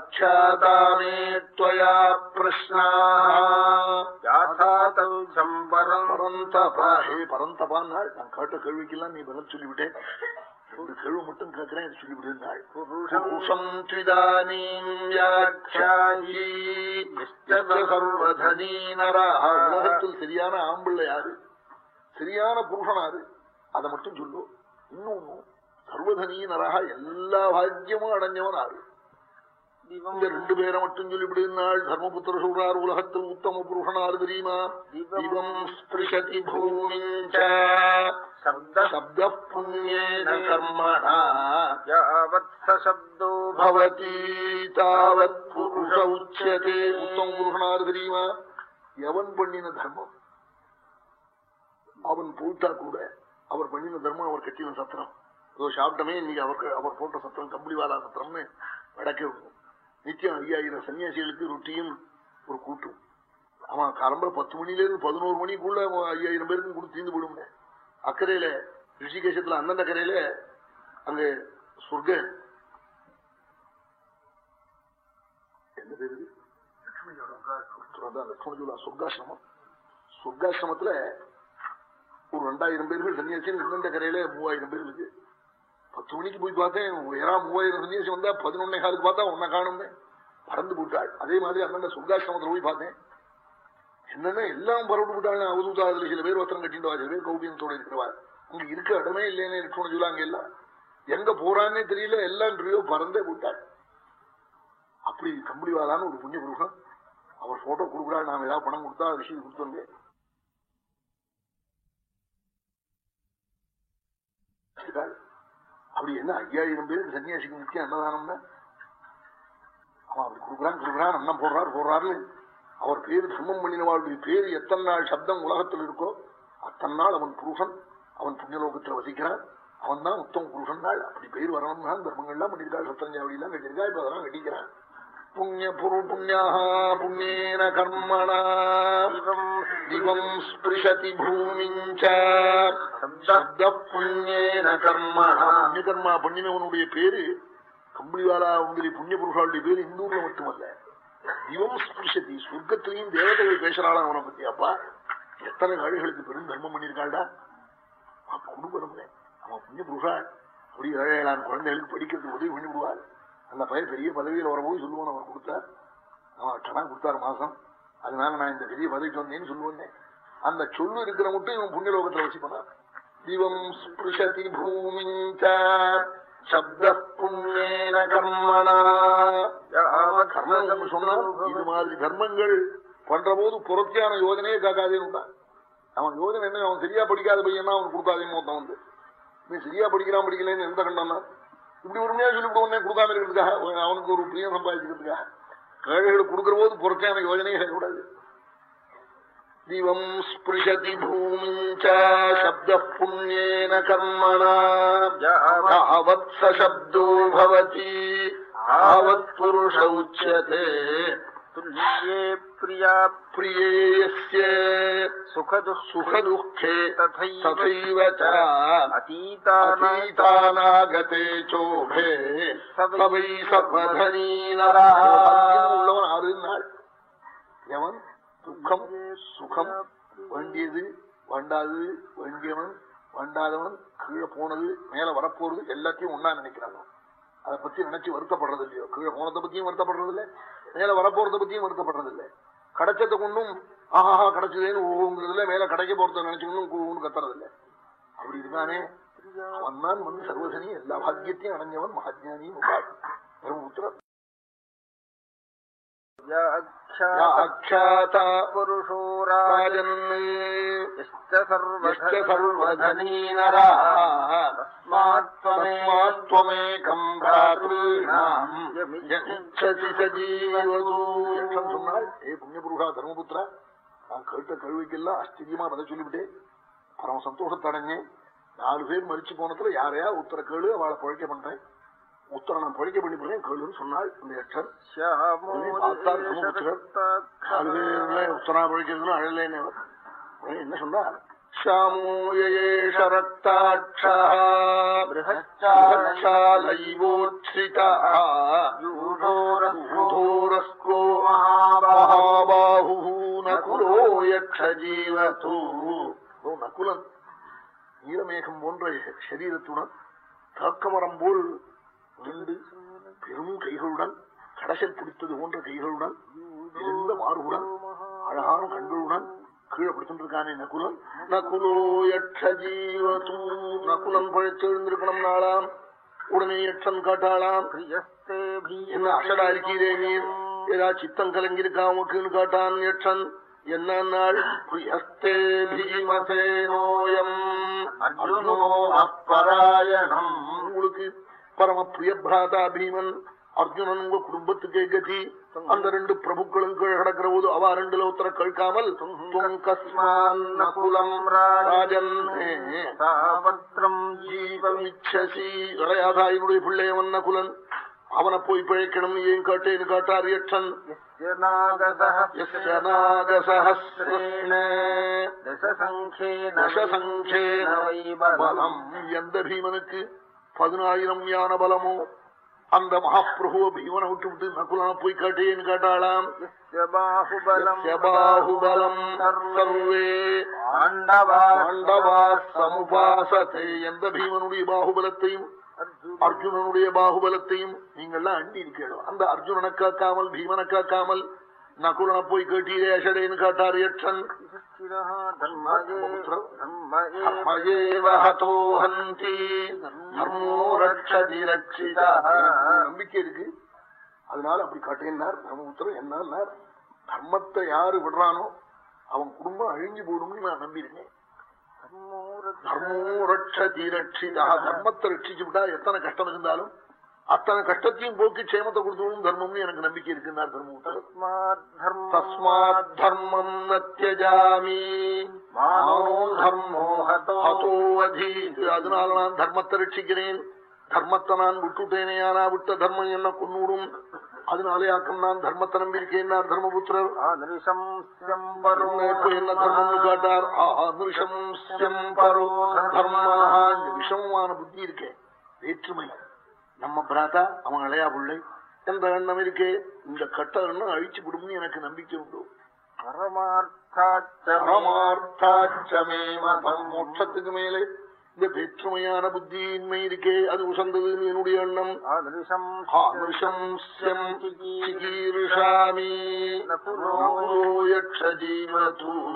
பரந்தபா ஹே பரந்தபான்னாள் நான் கேட்ட கேள்விக்கெல்லாம் நீ பதில் சொல்லிவிட்டேன். ரெண்டு கேள்வி மட்டும் கேட்கிறேன் இது சொல்லிவிடுந்தாள் புருஷம். உலகத்தில் சரியான ஆம்பிள்ளை யாரு? சரியான புருஷனாரு அதை மட்டும் சொல்லு. இன்னொன்னு சர்வதனீ நரஹா எல்லா பாக்கியமும் அடைஞ்சவன் ஆறு இந்த ரெண்டு பேரை மட்டும் சொல்லிவிடுனாள் தர்மபுத்திர சொல்றார் உலகத்தில் உத்தம புருஷனாரு தெரியுமா? திவம் ஸ்பிருஷதி சப்த புண்ணியேன கர்மணா யாவத்சப்தோ பவதி தாவத் புருஷ உச்சதே. உத்தம புருஷனாரு தெரியுமா? எவன் பண்ணின தர்மம்? அவன் போட்டா கூட அவர் பண்ணின தர்மம் அவர் கட்டின சத்திரம். ஏதோ சாப்பிட்டமே இன்னைக்கு அவருக்கு அவர் போட்ட சத்திரம் கம்பளிவாலா சத்திரம்னு வடக்கே நிச்சயம் நித்தியம் ஐயாயிரம் சன்னியாசிகளுக்கு ரொட்டியும் ஒரு கூட்டும். அவன் காலம்பர பத்து மணில இருந்து பதினோரு மணிக்குள்ள ஐயாயிரம் பேருக்கும் கூட தீர்ந்து போடும் அக்கறையில ரிஷிகேசத்துல அந்தந்த கரையில அங்க சொர்க்க. என்ன பேரு லட்சுமணஜூலா சொர்க்காசிரமம். சொர்க்காசிரமத்துல ஒரு ரெண்டாயிரம் பேர்கள் சன்னியாசி இந்தந்த கரையில மூவாயிரம் பேர் இருக்கு. பத்து மணிக்கு போய் பார்த்தேன். ஏறா மூவாயிரம் சன்னியாசி வந்தா பதினொன்னே காலுக்கு பார்த்தா உன்னை காணுமே பறந்து போட்டாள் அதே மாதிரி அண்ணன் சொர்க்காசிரமத்துல போய் பார்த்தேன். என்னன்னா எல்லாம் பரவிட்டு போட்டாள் அவதூதா அதுல சில பேர் வத்திரம் கட்டிட்டு சில பேர் கௌபியத்தோட இருக்கிறவா அங்க இருக்க இடமே இல்லைன்னு லட்சுமண சொல்லாங்க எல்லாம். எங்க போறான்னே தெரியல எல்லாம் ரியோ பறந்தே போட்டாள் அப்படி கம்பளிவாலான்னு ஒரு புண்ணிய புருஷன் அவர் போட்டோ கொடுக்குறாள் நாம ஏதாவது பணம் கொடுத்தா விஷயம் கொடுத்தோங்க அப்படி என்ன? ஐயாயிரம் பேருக்கு சன்னியாசிக்கு முக்கியம் அன்னதானம்னா? அவன் அப்படி கொடுக்குறான் கொடுக்குறான் அன்னம் போடுறாரு போடுறாரு அவர் பேரு தர்மம் பண்ணினவாளுடைய பேரு எத்தனை நாள் சப்தம் உலகத்தில் இருக்கோ அத்தனை நாள் அவன் புருஷன் அவன் புண்ணியலோகத்தில் வசிக்கிறான். அவன் தான் உத்தம புருஷன் நாள். அப்படி பேர் வரணும்னா தர்மங்கள்லாம் பண்ணியிருக்காள் சத்தஞ்சாவடி எல்லாம் கட்டியிருக்கா இப்ப அதெல்லாம் கட்டிக்கிறான். புண்ணிய புரு புண்ணியா புண்ணியேன கர்மணா திவம் ஸ்பிருஷதி புண்ணியேன கர்மணா புண்ணிய கர்மா பண்ணினவனுடைய பேரு கம்பளிவாலா உங்களுடைய புண்ணிய புருஷாளுடைய பேரு இந்தூர்ல மட்டுமல்ல. திவம் ஸ்பிருஷதி சொர்க்கத்திலையும் தேவதைகள் பேசுறாளா அவனை பத்தி. அப்பா எத்தனை ஏழைகளுக்கு பெரும் தர்மம் பண்ணியிருக்காள்டா கொடுக்கணும்ல அவன் புண்ணிய புருஷா அப்படி ஏழைகளான குழந்தைகளுக்கு படிக்கிறது உதவி பண்ணி விடுவாள் அந்த பையன் பெரிய பதவியில் வரபோது சொல்லுவான் அவர் கொடுத்தார் அவன் அட்டனா கொடுத்தாரு மாசம். அதனால நான் இந்த பெரிய பதவி சொன்னேன்னு சொல்லுவேன் அந்த சொல்லு இருக்கிற மட்டும் இவன் புண்ணியலோகத்துல வச்சுப்பான் திவம் ஸ்பிருஷதி பூமி சப்த புண்ணியேன கர்மணா. கர்மம் சொன்னா இது மாதிரி தர்மங்கள் பண்ற போது புரட்சியான யோஜனையே காக்காதேன்னு அவன் யோஜனை என்ன? அவன் சரியா படிக்காத பையன்னா அவன் கொடுக்காதேன்னு மொத்தம் வந்து. நீ சரியா படிக்கிறான் படிக்கலன்னு எந்த கண்டனா இப்படி உண்மையா சொல்லிவிட்டு உடனே கொடுக்காம இருக்கிறதுக்காக அவனுக்கு ஒரு பிரியம் சம்பாதிச்சுக்கிறதுக்காக ஏழைகளுக்கு கொடுக்கிற போது புரட்சியான யோஜனையே கூடாது திவம் ஸ்பிருஷதி பூமிஞ்ச சப்த புண்ணியேன கர்மணா. யாவத் சப்தோ பவதி. ஆவத் புருஷ உச்சதே. நரா உள்ளவன் ஆறு நாள் எவன் துக்கம் சுகம் வேண்டியது வேண்டாது வேண்டியவன் வேண்டாதவன் கீழே போனது மேல வரப்போறது எல்லாத்தையும் ஒன்னா நினைக்கிறான் அதை பத்தி நினைச்சு வருத்தப்படுறது இல்லையோ கீழே போனதை பத்தியும் வருத்தப்படுறது இல்லை மேல வரப்போறத பத்தியும் வருத்தப்படுறது இல்லை கிடைச்சதை கொண்டும் ஆஹா கிடைச்சதேன்னு ஓங்கிறதுல மேல கிடைக்க போறத நினைச்சுக்கணும் கூன்னு கத்துறது இல்லை அப்படி இருக்கானே அவன் தான் வந்து சர்வசனி எல்லா பாக்கியத்தையும் அடைஞ்சவன் மகாஜானியும் பிரம்மபுத்திரன் அக்ஷாதா புருஷோ ஏ புண்ணியபுருகா தர்மபுத்திரா நான் கேட்ட கல்விக்கெல்லாம் ஆச்சரியமா பதில் சொல்லிவிட்டேன் பரம சந்தோஷத்தடங்க நாலு பேர் மறிச்சு போனதுல யாரையா உத்தர கேளு அவளை பழைக்க பண்றேன். நான் பழைக்க பண்ணி போறேன் கேளுன்னு சொன்னாள் இந்த யக்ஷன் பார்த்தார் தர்மபுத்திரர் நாலு பேர்ல உத்தரா பழைக்கிறதுன்னு அழலேன்னு என்ன சொன்னார் ஷாமோயேஷ ரக்தாட்சா யூஷோரஸ்கோ மகாபாஹு நகுலோ யக்ஷஜீவதூ ஓ நகுலன். நீலமேகம் போன்ற சரீரத்துடன் தாக்கமரம் போல் நீண்டு பெரும் கைகளுடன் கடசல் பிடித்தது போன்ற கைகளுடன் இருந்த மாறுடன் அழகான கண்களுடன் கீழே பிடிச்சிருக்கானே நகுலன் நகுலோ யட்சஜீவதூ நகுலன் பழைச்செழுந்திருக்கணும் நாளாம். உடனே யட்சன் காட்டாளாம். என்ன அசடா இருக்கீரே நீர்? ஏதா சித்தம் கலங்கியிருக்கா? உமக்குன்னு காட்டான் யட்சன் என்ன நாள்? உங்களுக்கு பரம பிரிய பிராதா பீமன் அர்ஜுனன் உங்க குடும்பத்துக்கே கதி. அந்த ரெண்டு பிரபுக்களும் கீழே கிடக்கிற போது அவ ரெண்டுல உத்தர கேட்காமல் இளையாதாயினுடைய பிள்ளையவன் நகுலன். அவனை போய் பிழைக்கணும் ஏன் காட்டேன்னு காட்டார் பலம் எந்த பீமனுக்கு? பதினாயிரம் யான பலமோ? அந்த மகாபிரபுவ பீமனை விட்டு விட்டு நகுலனை போய் காட்டேன்னு காட்டாளாம். சமுபாசத்தை எந்த பீமனுடைய பாகுபலத்தையும் அர்ஜுனனுடைய பாகுபலத்தையும் நீங்கள்லாம் அண்டி இருக்கணும் அந்த அர்ஜுனனை காக்காமல் பீமனை காக்காமல் நகுலனை போய் கேட்டீரே அஷடேன்னு காட்டார் யட்சன் நம்பிக்கை இருக்கு. அதனால அப்படி காட்டேன்னார் தர்மபுத்திரம் என்ன தர்மத்தை யாரு விடுறானோ அவன் குடும்பம் அழிஞ்சு போடும்னு நான் நம்பியிருக்கேன். தர்மோ ரட்சதி ரட்சிதா தர்மத்தை ரட்சிச்சு விட்டா எத்தனை கஷ்டம் இருந்தாலும் அத்தனை கஷ்டத்தையும் போக்கி க்ஷேமத்தை கொடுத்துடும் தர்மம்னு எனக்கு நம்பிக்கை இருக்குன்னார் தர்மபுத்திரம் தஸ்மாத் தர்மம் நத்தியஜாமி அதனால நான் தர்மத்தை ரட்சிக்கிறேன். தர்மத்தை நான் விட்டுட்டேனே ஆனா விட்ட தர்மம் என்ன கொன்னூடும்? அதனாலே ஆக்கம் நான் தர்மத்தை நம்பியிருக்கேன் தர்மபுத்திரர்? என்ன தர்மம்னு காட்டார்? விஷமமான புத்தி இருக்கே. வேற்றுமை. நம்ம பிராதா அவன் இளையா பிள்ளை. என்ற எண்ணம் இருக்கே? இந்த கட்ட எண்ணம் அழிச்சு விடும்னு எனக்கு நம்பிக்கை உண்டு. மோட்சத்துக்கு மேலே. இந்த வேற்றுமையான புத்தியின்மை இருக்கே அது உசந்ததுன்னு என்னுடைய எண்ணம்.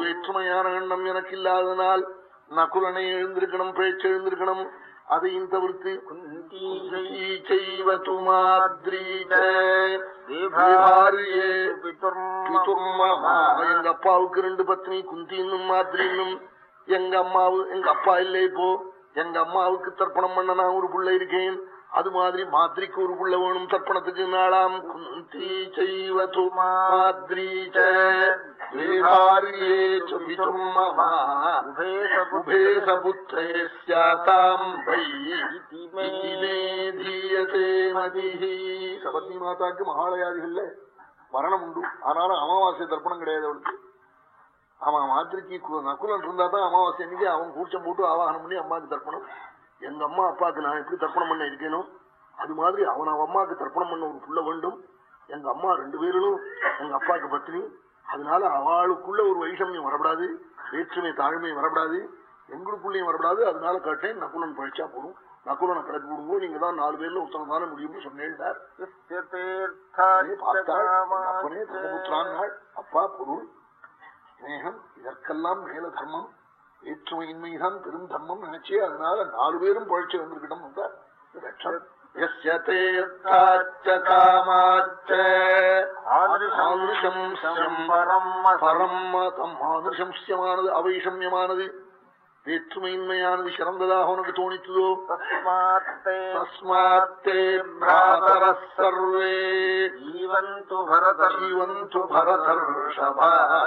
வேற்றுமையான எண்ணம் எனக்கு இல்லாதனால் நகுலனை எழுந்திருக்கணும் பேச்சு எழுந்திருக்கணும் அதையும் தவிர்த்து எங்க அப்பாவுக்கு ரெண்டு பத்னி குந்தின்னும் மாதிரின்னும். எங்க அம்மாவு எங்க அப்பா இல்லை இப்போ எங்க அம்மாவுக்கு தர்ப்பணம் பண்ண நான் ஒரு பிள்ளை இருக்கேன். அது மாதிரி மாதிரிக்கு ஒரு புள்ள வேணும் தர்ப்பணத்துக்கு நாளாம். குந்தி செய்வது மாதிரி சபத்னி மாதாக்கு மகாலயாதிகள்ல மரணம் உண்டு ஆனாலும் அமாவாசை தர்ப்பணம் கிடையாது அவளுக்கு. அவன் மாத்திரைக்கு நக்குலன் இருந்தா தான் அமாவாசை அன்னைக்கு அவன் கூச்சம் போட்டு ஆவாகனம் பண்ணி அம்மாவுக்கு தர்ப்பணம். எங்க அம்மா அப்பாவுக்கு நான் எப்படி தர்ப்பணம் பண்ண இருக்கேனோ அது மாதிரி அவன் அவன் அம்மாவுக்கு தர்ப்பணம் பண்ண ஒரு புள்ள வேண்டும். எங்க அம்மா ரெண்டு பேரும் எங்க அப்பாவுக்கு பத்னி அதனால அவளுக்குள்ள ஒரு வைஷமியம் வரப்படாது வேற்றுமை தாழ்மை வரப்படாது எங்களுக்குள்ளேயும் வரப்படாது. அதனால கேட்டேன் நக்குலன் பழிச்சா போடும் நக்குலனை கிடக்கு விடுவோம் நீங்க தான் நாலு பேர்ல உத்தரம் தானே முடியும்னு சொன்னேன்டார் அப்பனே தர்மபுத்திரான் அப்பா பொருள் ஸ்னேகம் இதற்கெல்லாம் மேல தர்மம். வேற்றுமையின்மைதான் பெரும் தர்மம் நினைச்சு அதனால நாலு பேரும் புழைச்சி வந்திருக்கணும் என்றார். ஆதிருஷம் பரம் மதம். ஆதிருஷம்யமானது அவைஷம்யமானது. வேற்றுமையின்மையானது சிறந்ததாக உனக்கு தோணித்ததோ?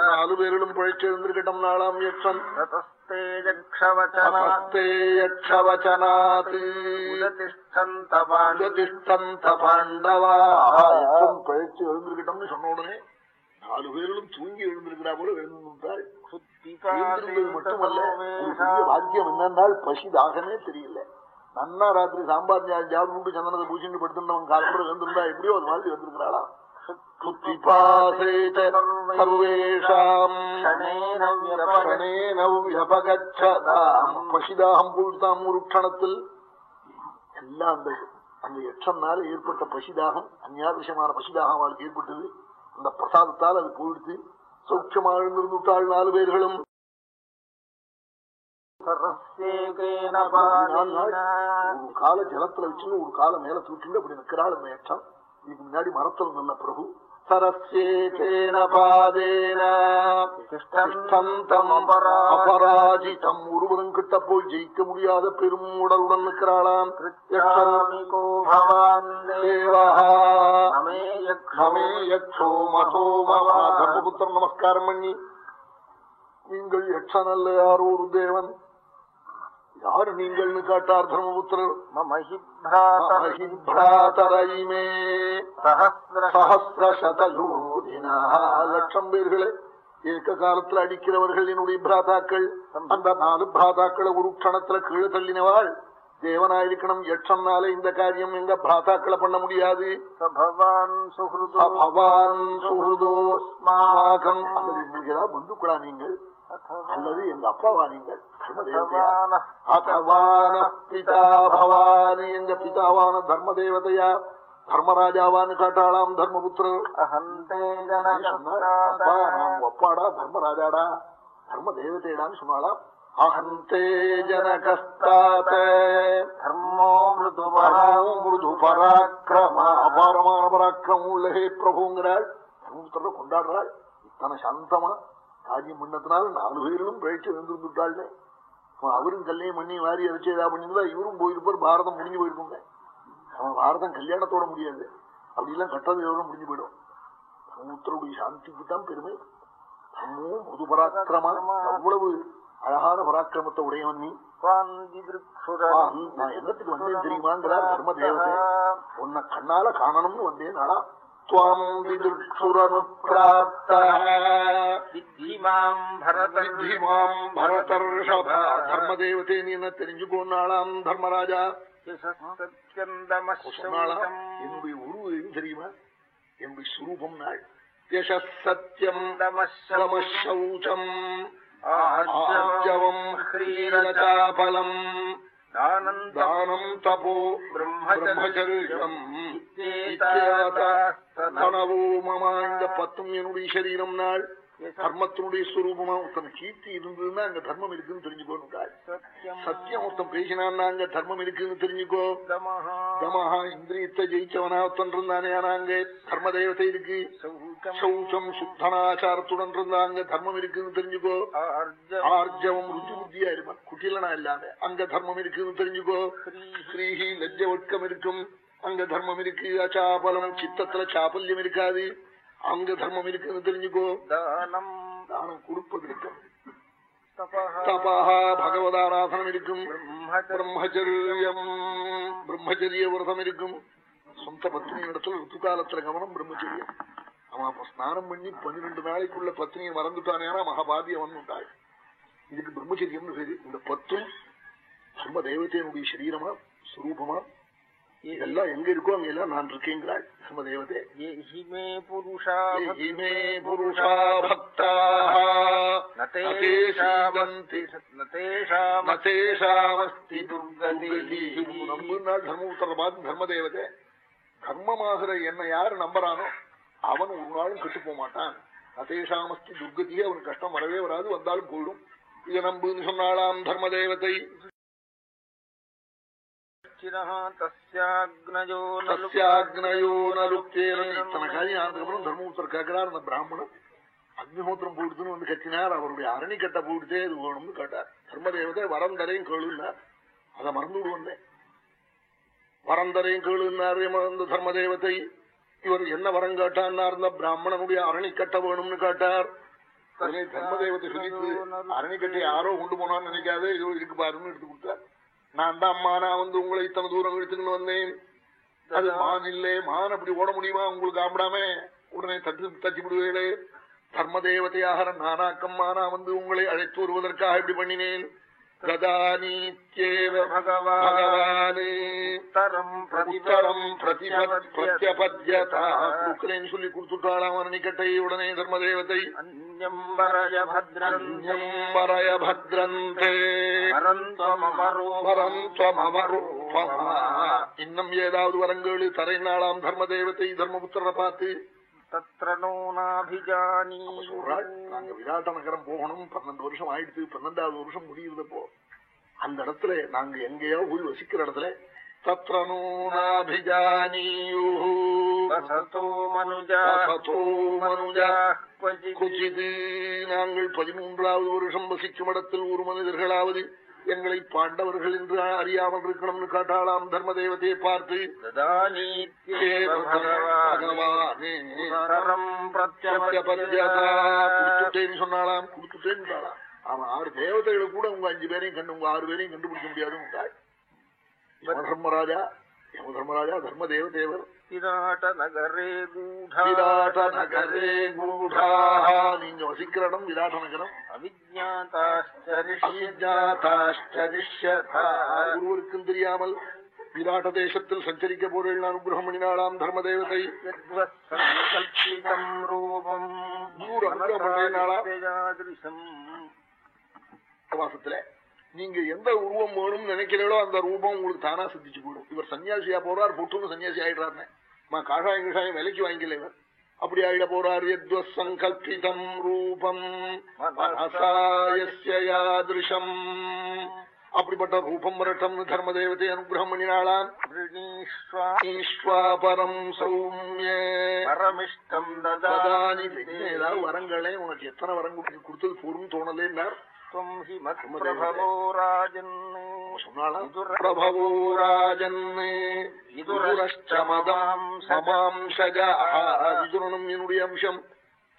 நாலு பேரிலும் பிழைச்சிருந்திருக்கட்டும் நாளாம் யட்சன் பிழைச்சு எழுந்திருக்கட்டும்னு சொன்ன உடனே நாலு பேரிலும் தூங்கி எழுந்திருக்கிறா போல எழுந்திருந்தாள் மட்டுமல்ல பாக்கியம் என்னன்னால் பசி தாகமே தெரியல. நன்னா ராத்திரி சாம்பார் ஜாபுண்டு சந்தனத்தை பூச்சிட்டு படுத்துட்டவன் காலம்பரம் எழுந்திருந்தா எப்படியோ அது மாதிரி எழுந்திருக்கிறாளா பசிதாகம் போய்தாம் ஒரு க்ஷணத்தில். எல்லாம் அந்த அந்த ஏற்பட்ட பசிதாகம் அந்யாதிருஷமான பசிதாகம் அவளுக்கு ஏற்பட்டது. அந்த பிரசாதத்தால் அது போயிடுத்து சௌக்கியமா எழுந்திருந்துட்டாள் நாலு பேர்களும். ஒரு கால ஜலத்துல வச்சுன்னு ஒரு கால மேல தூக்கிட்டு அப்படி நிற்கிறாள் மேற்றம் இதுக்கு முன்னாடி மரத்தில் நல்ல பிரபு. சரஸ்யேகேன பாதேன திஷ்டந்தம் அபராஜிதம் ஒருவரும் கிட்ட போய் ஜெயிக்க முடியாத பெரும் உடலுடன் நிற்கிறாளாம் कृच्छामि को भवान् தேவா नमे நமே யக்ஷோ மதோ மமா தர்மபுத்திரம் நமஸ்காரம் பண்ணி நீங்கள் யக்ஷனல்ல யாரோ ஒரு தேவன் யாரு நீங்கள்னு கேட்டார் தர்மபுத்திரர்? மமஹிப்ராதரைமே சஹசிரசதூதினா லட்சம் பேர்களே ஏக்க காலத்துல அடிக்கிறவர்கள் என்னுடைய பிராதாக்கள். அந்த நாலு பிராதாக்களை ஒரு க்ஷணத்துல கீழே தள்ளினவாள். தேவனாயிருக்கணும் யட்சம்னால இந்த காரியம் எங்க பிராதாக்களை பண்ண முடியாது. பந்துக்களா நீங்கள்? அல்லது எங்க அப்பாவா நீங்கள்? பிதாபவானி எங்க பிதாவான தர்ம தேவதையா தர்மராஜாவான்னு காட்டாளாம் தர்மபுத்திரர். ஒப்பாடா தர்மராஜாடா? தர்ம தேவதையடான்னு சொன்னாளா அஹந்தே ஜனகஸ்தாத தர்மோ மிருது பராக்கிரம. அபாரமான பராக்கிரமம் பிரபுங்கிறாள். தர்மபுத்திரர் கொண்டாடுறாள். இத்தனை சாந்தமா? காரியம் பண்ணதுனால நாலு பேரும் பிழைச்சு இருந்துட்டாள் அவரும் கல்யாணம் பண்ணி வாரி அரைச்சு ஏதாவது பண்ணிருந்தா இவரும் போயிருப்பார் பாரதம் முடிஞ்சு போயிருக்கோங்க அவன் பாரதம் கல்யாணத்தோட முடியாது. அப்படிலாம் கட்டது எவ்வளோ முடிஞ்சு போயிடும். சமுத்திரவுடைய சாந்திக்கு தான் பெருமை. தம்மும் பொது பராக்கிரமா அவ்வளவு அழகான பராக்கிரமத்தை உடையவன் நீ. நான் என்னத்துக்கு வந்தேன் தெரியுமாங்கிறார் தர்ம தேவதை உன்னை கண்ணால காணணும்னு வந்தேன் ஆனா தர்மதேவதே நீ என்ன தெரிஞ்சுக்கோன்னாளாம் தர்மராஜா என்னுடைய உருவு எது தெரியுமா? என்னுடைய சுரூபம் நாள். யசத்தியம் தமசௌச்சம் ஆர்ஜவம் ஹ்ரீரதாபலம் தானம் தபோ பிரம்மச்சரியம் மமா இந்த பத்தும் என்னுடைய சரீரம் நாள் தர்மத்தினுடைய ஸ்வரூபமா ஒருத்தன் கீர்த்தி இருந்ததுன்னா அங்க தர்மம் இருக்குன்னு தெரிஞ்சுக்கோனுக்காள் சத்தியம். ஒருத்தன் பேசினான்னா அங்க தர்மம் இருக்குன்னு தெரிஞ்சுக்கோ. தமஹா. இந்திரியத்தை ஜெயிச்சவனா ஒருத்தன் இருந்தானே ஆனா அங்க தர்ம தேவதை இருக்கு சௌச்சம் சுத்தனாச்சாரத்துடன் இருந்தா அங்க தர்மம் இருக்குன்னு தெரிஞ்சுக்கோ. ஆர்ஜவம். ருச்சி புத்தியா இருப்பான். குட்டிலனா இல்லாம அங்க தர்மம் இருக்குன்னு தெரிஞ்சுக்கோ. ஸ்ரீஹி லஜ்ஜ ஒட்கம் இருக்கும். அங்க தர்மம் இருக்கு. அச்சாபலம் சித்தத்துல சாபல்யம் இருக்காது. அங்க தர்மம் இருக்குன்னு தெரிஞ்சுக்கோ. தானம். தானம் கொடுப்பது இருக்கும். தபஹ. பகவதாராதனம் இருக்கும். பிரம்மச்ச பிரம்மச்சரியம். பிரம்மச்சரிய விரதம் இருக்கும். சொந்த பத்னி இடத்துல ருத்து காலத்துல கவனம் பிரம்மச்சரியம். அவன் அப்ப ஸ்நானம் பண்ணி பன்னிரெண்டு நாளைக்குள்ள பத்னியை மறந்துட்டானேனா மகாபாதியம் வந்துட்டாள் இதுக்கு பிரம்மச்சரியம்னு பேரு. இந்த பத்தும் தர்ம தேவதையினுடைய சரீரமா சுரூபமா எல்லாம் எங்க இருக்கோ அங்க எல்லாம் நான் இருக்கேங்கிறாள் சமதேவதே. நம்பினால் தர்ம உத்தரபாத் தர்மதேவதே. தர்மமாகிற என்ன யாரு நம்புறானோ அவன் ஒரு நாளும் கெட்டு போக மாட்டான். நதேஷாமஸ்தி துர்கதியே அவன் கஷ்டம் வரவே வராது வந்தாலும் போயிடும். இதை நம்புன்னு சொன்னாலாம் தர்மதேவதை தஸ்யாக்னயோ தர்மபுத்தர் கேட்கிறார் அந்த பிராமணன். அக்னிஹோத்திரம் போடுதுன்னு வந்து கத்தினார் அவருடைய அரணி கட்ட போடுதே இது வேணும்னு கேட்டார். தர்மதேவதை வரம் தரையும் அதை மறந்து விடுவந்தேன் வரந்தரையும் கேளுன்னார் அந்த தர்மதேவத்தை. இவர் என்ன வரம் கேட்டார் இந்த பிராமணனுடைய அரணி கட்ட வேணும்னு கேட்டார். தர்மதேவத்தை சொல்லிட்டு அரணி கட்டை யாரோ கொண்டு போனான்னு நினைக்காத இது இருக்கு பாருன்னு எடுத்து கொடுத்தார். நான் தான் நான் வந்து உங்களை இத்தனை தூரம் எடுத்துக்கிட்டு வந்தேன். அது மான் இல்லே மான் அப்படி ஓட முடியுமா? உங்களுக்கு ஆம்பிடாம உடனே தட்டு தச்சு விடுவேளே தர்ம தேவதையாக நானாக்கம்மா நான் வந்து உங்களை அழைத்து வருவதற்காக இப்படி பண்ணினேன். ததானீத்யேவ பகவானேத்தரம் பிரத்யபத்யதாக்களேன்னு சொல்லி கொடுத்துட்டாளாம் அரணிக்கட்டை உடனே தர்மதேவத்தை அந்யம்பரய பத்ரந்தே இன்னும் ஏதாவது வரங்கள் தரைநாளாம் தர்மதேவத்தை தர்மபுத்திரனை பார்த்து தத்திர நாங்க விராட்ட நகரம் போகணும் பன்னெண்டு வருஷம் ஆயிடுத்து பன்னெண்டாவது வருஷம் முடியுறதப்போ அந்த இடத்துல நாங்க எங்கேயோ போய் வசிக்கிற இடத்துல தத்திர நாங்கள் பதிமூன்றாவது வருஷம் வசிக்கும் இடத்தில் ஒரு மனிதர்களாவது எங்களை பாண்டவர்கள் என்று அறியாமல் இருக்கணும்னு காட்டாளாம் தர்ம தேவத்தை பார்த்து கொடுத்துட்டேன்னு சொன்னாலாம் கொடுத்துட்டேன்னு அவன் ஆறு தேவதைகளை கூட உங்க அஞ்சு பேரையும் கண்டு உங்க ஆறு பேரையும் கண்டுபிடிக்க முடியாது உண்டாள் யம தர்மராஜா யம தர்மராஜா தர்ம தேவதேவர் விராட்டநகரே மூடா விராட்டநகரே மூடாக நீங்க வசிக்கிற இடம் விராட்ட நகரம் ஒருவருக்கும் தெரியாமல் விராட்ட தேசத்தில் சஞ்சரிக்க போறேன் அனுகிரகம் பண்ணினாளாம் தர்ம தேவதை ரூபம் நூறு அனுகிரகம் நீங்க எந்த உருவம் வேணும் நினைக்கிறீங்களோ அந்த ரூபம் உங்களுக்கு தானா சித்திச்சு போயிடும். இவர் சன்னியாசியா போறார் பொட்டுன்னு சன்னியாசி ஆயிடுறாருன்னு. காஷாயம் கஷாயம் விலைக்கு வாங்கிக்கல இவர். அப்படி ஆயிட போறார். சங்கல்பிதம் ரூபம் யாதிருஷம். அப்படிப்பட்ட ரூபம் வரட்டம் தர்மதேவத்தை அனுகிரகம் பண்ணினாளாம். பரம் சௌமியே. பரமிஷ்டம் ஏதாவது வரங்களே உனக்கு எத்தனை வரங்கள் கொடுத்தது போரும் தோணலேன்னார். त्वम् हि मत्प्रभवो राजन् சொன்னாலாம் பிரபவோ ராஜன் விதுரனும் என்னுடைய அம்சம்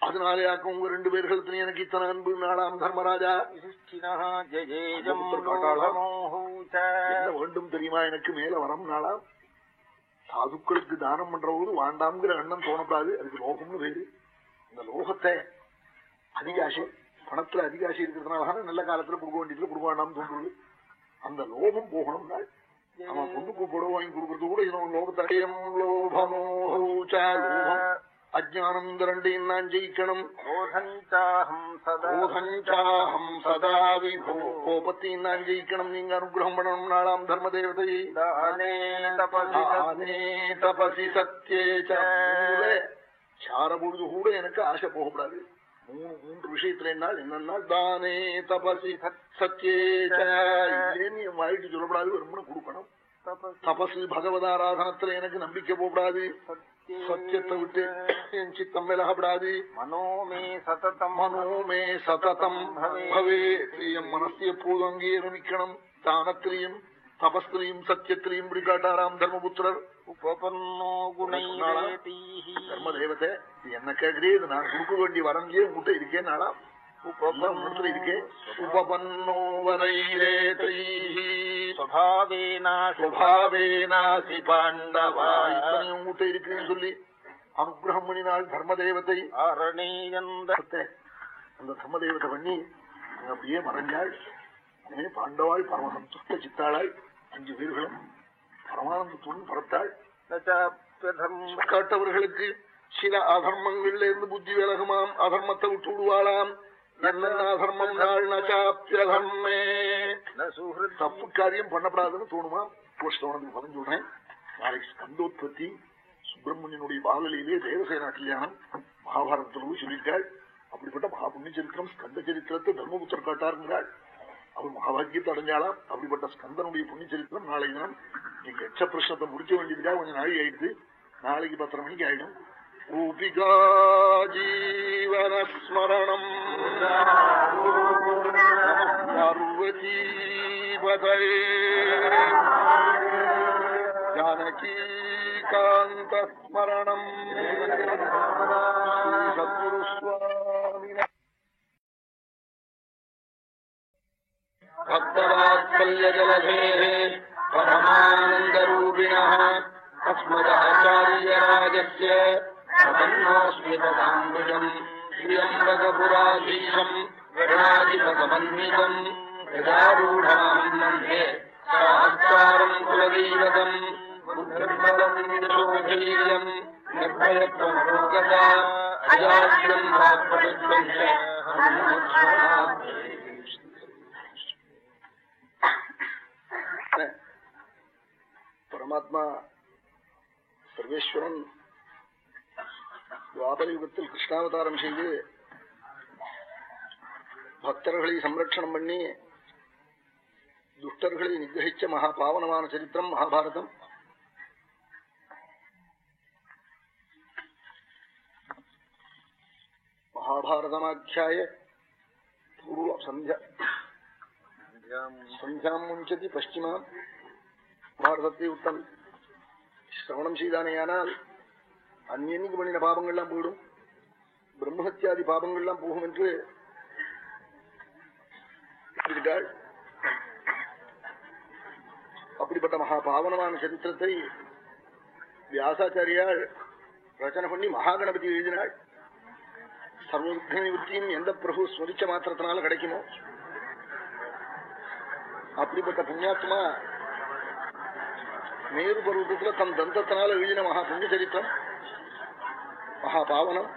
அதனாலே ஆக்க உங்க ரெண்டு பேர்களுக்கு எனக்கு இத்தனை அன்பு நாளாம் தர்மராஜா युधिष्ठिनः जयेजम् पुत्र काटाला। लोभमोहौ என்ன च வேண்டும் தெரியுமா எனக்கு மேல வரம் நாளாம் சாதுக்களுக்கு தானம் பண்றபோது வாண்டாம்ங்கிற எண்ணம் தோணப்படாது அதுக்கு லோகம்னு பேரு இந்த லோகத்தை அதிக ஆசை பணத்துல அதிகாசி இருக்கிறதுனால நல்ல காலத்துல கொடுக்க வேண்டியதுல கொடுக்க வேண்டாம் தோன்றுது அந்த லோபம் போகணும்னா அவன் பொண்ணுக்கு புடவை வாங்கி கொடுக்கறது கூட இவன் லோகத்தடையம் லோபமோகம் அஜானம் இந்த ரெண்டையும் நான் ஜெயிக்கணும். சதா கோபத்தையும் நான் ஜெயிக்கணும். நீங்க அனுகிரகம் பண்ணணும். நாளாம் தர்ம தேவதையை தபசி சத்தியே சார பொழுது கூட எனக்கு ஆசை போகப்படாது விஷயத்துல என்ன என்னன்னா தானே தபசி சத்தியேன்னு வாயிட்டு சொல்லப்படாது வெறும்னு கொடுக்கணும் தபசு பகவத ஆராதனத்துல எனக்கு நம்பிக்கை போகப்படாது சத்தியத்தை விட்டு என் சித்தம் விலகப்படாது மனோமே சததம் மனோமே சததம் பவே என் மனசு எப்போதும் அங்கேயே நிக்கணும் தானத்திலையும் தபஸ்திலையும் சத்தியத்திலையும் இப்படி காட்டாராம் தர்மபுத்திரர் கர்மதேவத்தை என்ன கேட்கிறே இது நான் கொடுக்க வேண்டிய வரங்கே உங்ககிட்ட இருக்கேன் நாளா? இருக்குன்னு சொல்லி அனுகிரகம் பண்ணினால் தர்மதேவத்தை அந்த தர்மதேவத்தை பண்ணி அப்படியே மறைஞ்சாள் பாண்டவாய் பரம சந்துஷ்ட சித்தாளாய். அஞ்சு பேர்களும் பரமானந்தத்துடன் பரத்தாள். காட்டவர்களுக்கு சில அதர்மங்கள்ல இருந்து புத்தி விலகுமாம். அதர்மத்தை விட்டு விடுவாளாம். தப்பு காரியம் பண்ணப்படாதுன்னு தோணுமா? கோஷ்டவனத்துக்கு பதில் சொல்றேன். நாளைக்கு ஸ்கந்தோத்பத்தி சுப்பிரமணியனுடைய பாலலியிலே தேவசேனா கல்யாணம். மகாபாரதத்தில் போய் சொல்லியிருக்காள். அப்படிப்பட்ட மகாபுண்ணிய சரித்திரம் ஸ்கந்த சரித்திரத்தை தர்மபுத்தர் காட்டாருங்கிறாள். அவள் மகாபாகியத்தை அடைஞ்சாலாம் அப்படிப்பட்ட ஸ்கந்தனுடைய புண்ணிய சரித்திரம் நாளை தினம் நீங்க எச்ச பிரச்சனத்தை முடிக்க வேண்டியதுக்காக கொஞ்சம் நாளை ஆயிடுது நாளைக்கு பத்தரை மணிக்கு ஆயிடும். ரூபிகா ஜீவனஸ்மரணம் ஜானகீ காந்தஸ்மரணம் சத்குரு भक्तवात्सल्यजलधेः परमानन्दरूपिणः अस्मदाचार्यराजस्य प्रपन्नोऽस्मि तदाम्बुजम् श्रियम्बकपुराधीशम् गणाधिपसमन्वितम् यदारूढमहम् मन्ये सहस्तारम् कुलदैवतम् बुद्धिर्बलम् यशोधैर्यम् निर्भयत्वमरोगता अजाड्यम् वाक्पटुत्वम् च பரமாத்மா சர்வேஸ்வரன் துவாபர யுகத்தில் கிருஷ்ணாவதாரம் செய்து பக்தர்களை சம்ரட்சணம் பண்ணி துஷ்டர்களை நிகிரகிச்ச மகா பாவனமான சரித்திரம் மகாபாரதம் மகாபாரதமாக்கியாய பூர்வ சந்தியா சந்தியாம் முஞ்சதி பஷ்டிமாம் பாரதத்தை விட்டம் சிரவணம் செய்தானேயானால் அந்நியன்னைக்கு பண்ணின பாபங்கள்லாம் போயிடும். பிரம்மஹத்தியாதி பாபங்கள்லாம் போகும் என்று அப்படிப்பட்ட மகா பாவனமான சரித்திரத்தை வியாசாச்சாரியால் ரச்சனை பண்ணி மகாகணபதி எழுதினாள். சர்வவிக்ன நிவர்த்தியும் எந்த பிரபு ஸ்மரிச்ச மாத்திரத்தினால கிடைக்குமோ? அப்படிப்பட்ட புண்ணியாத்மா மேரு பருவத்துல தன் தந்தத்தினால எழுதின மகா புண்ணிய சரித்திரம் மகா பாவனம்.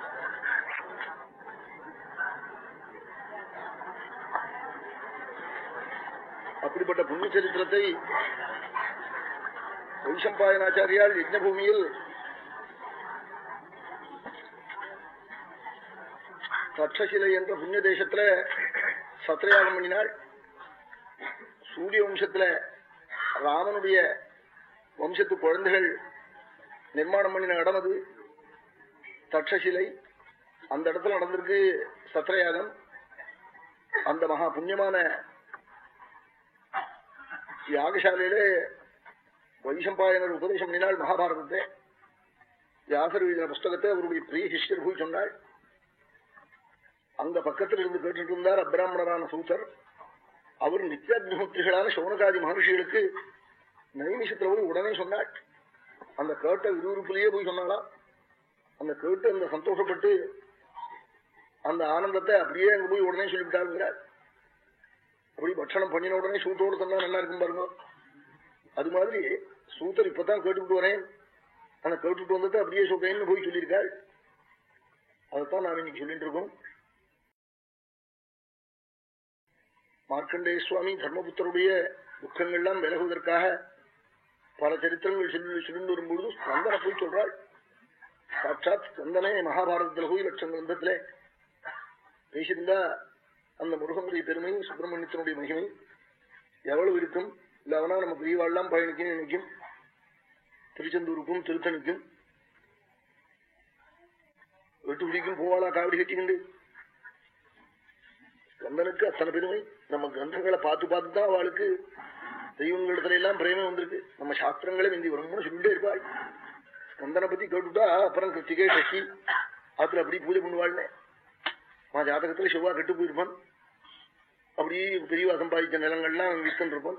அப்படிப்பட்ட புண்ணிய சரித்திரத்தை வைசம்பாயனாச்சாரியால் யஜ்னபூமியில் தட்சசிலை என்ற புண்ணிய தேசத்துல சத்திரயாகம் பண்ணினாள் சூரிய வம்சத்துல ராமனுடைய வம்சத்து குழந்தைகள் நிர்மாணம் பண்ணின இடம் அது. தட்சசிலை. அந்த இடத்துல நடந்திருக்கு சத்திரயாகம் அந்த மகா புண்ணியமான யாகசாலையிலே வைசம்பாயனர் உபதேசம் பண்ணினால் மகாபாரதத்தை. வியாசர் எழுதின புஸ்தகத்தை அவருடைய பிரிய சிஷ்யர் போய் சொன்னாள் அந்த பக்கத்தில் இருந்து கேட்டுட்டு இருந்தார் அப்ராமணரான சூத்தர். அவர் நித்தியாக்னிஹோத்திரிகளான சோனகாதி மகர்ஷிகளுக்கு நைமிஷத்துல போய் உடனே சொன்னாள். அந்த கேட்ட விறுவிறுப்புலயே போய் சொன்னாலாம் அந்த கேட்டு அந்த சந்தோஷப்பட்டு அந்த ஆனந்தத்தை அப்படியே அங்க போய் உடனே சொல்லிவிட்டாள் அப்படி பட்சணம் பண்ணின உடனே சூத்தோடு சொன்னா நல்லா இருக்கும் பாருங்க. அது மாதிரி சூத்தர் இப்பதான் கேட்டுக்கிட்டு வரேன். ஆனா கேட்டுட்டு வந்ததை அப்படியே சொல்றேன்னு போய் சொல்லியிருக்காள். அதைத்தான் நான் இன்னைக்கு சொல்லிட்டு இருக்கோம். மார்க்கண்டேய சுவாமி தர்மபுத்தருடைய துக்கங்கள்லாம் விலகுவதற்காக பல சரித்திரங்கள் சொல்லி சொல்லிட்டு வரும்பொழுது ஸ்கந்தனை போய் சொல்றாள். சாட்சாத் ஸ்கந்தனே மகாபாரதத்துல போய் லட்சம் கிரந்தத்திலே பேசியிருந்தா அந்த முருகனுடைய பெருமை சுப்பிரமணியத்தினுடைய மகிமை எவ்வளவு இருக்கும்? இல்லவனா நம்ம பிரிவாள்லாம் பயணிக்கும் நினைக்கும்? திருச்செந்தூருக்கும் திருத்தணிக்கும். வெட்டுக்குடிக்கும் போவாளா காவடி கட்டிக்கிண்டு. கந்தனுக்கு அத்தனை பெருமை. நம்ம கிரந்தங்களை பார்த்து பார்த்து தான் அவளுக்கு தெய்வங்களிடத்துல எல்லாம் பிரேமம் வந்திருக்கு. நம்ம சாஸ்திரங்களே இந்தி வரும்னு சொல்லிட்டே இருப்பாள். கந்தனை பத்தி கேட்டுட்டா அப்புறம் கிருத்திகே சக்தி ஆத்துல அப்படி பூஜை பண்ணுவாள்னே. நான் ஜாதகத்துல செவ்வா கெட்டு போயிருப்பான். அப்படி பெரியவா சம்பாதிச்ச நிலங்கள்லாம் விற்கன் இருப்பான்.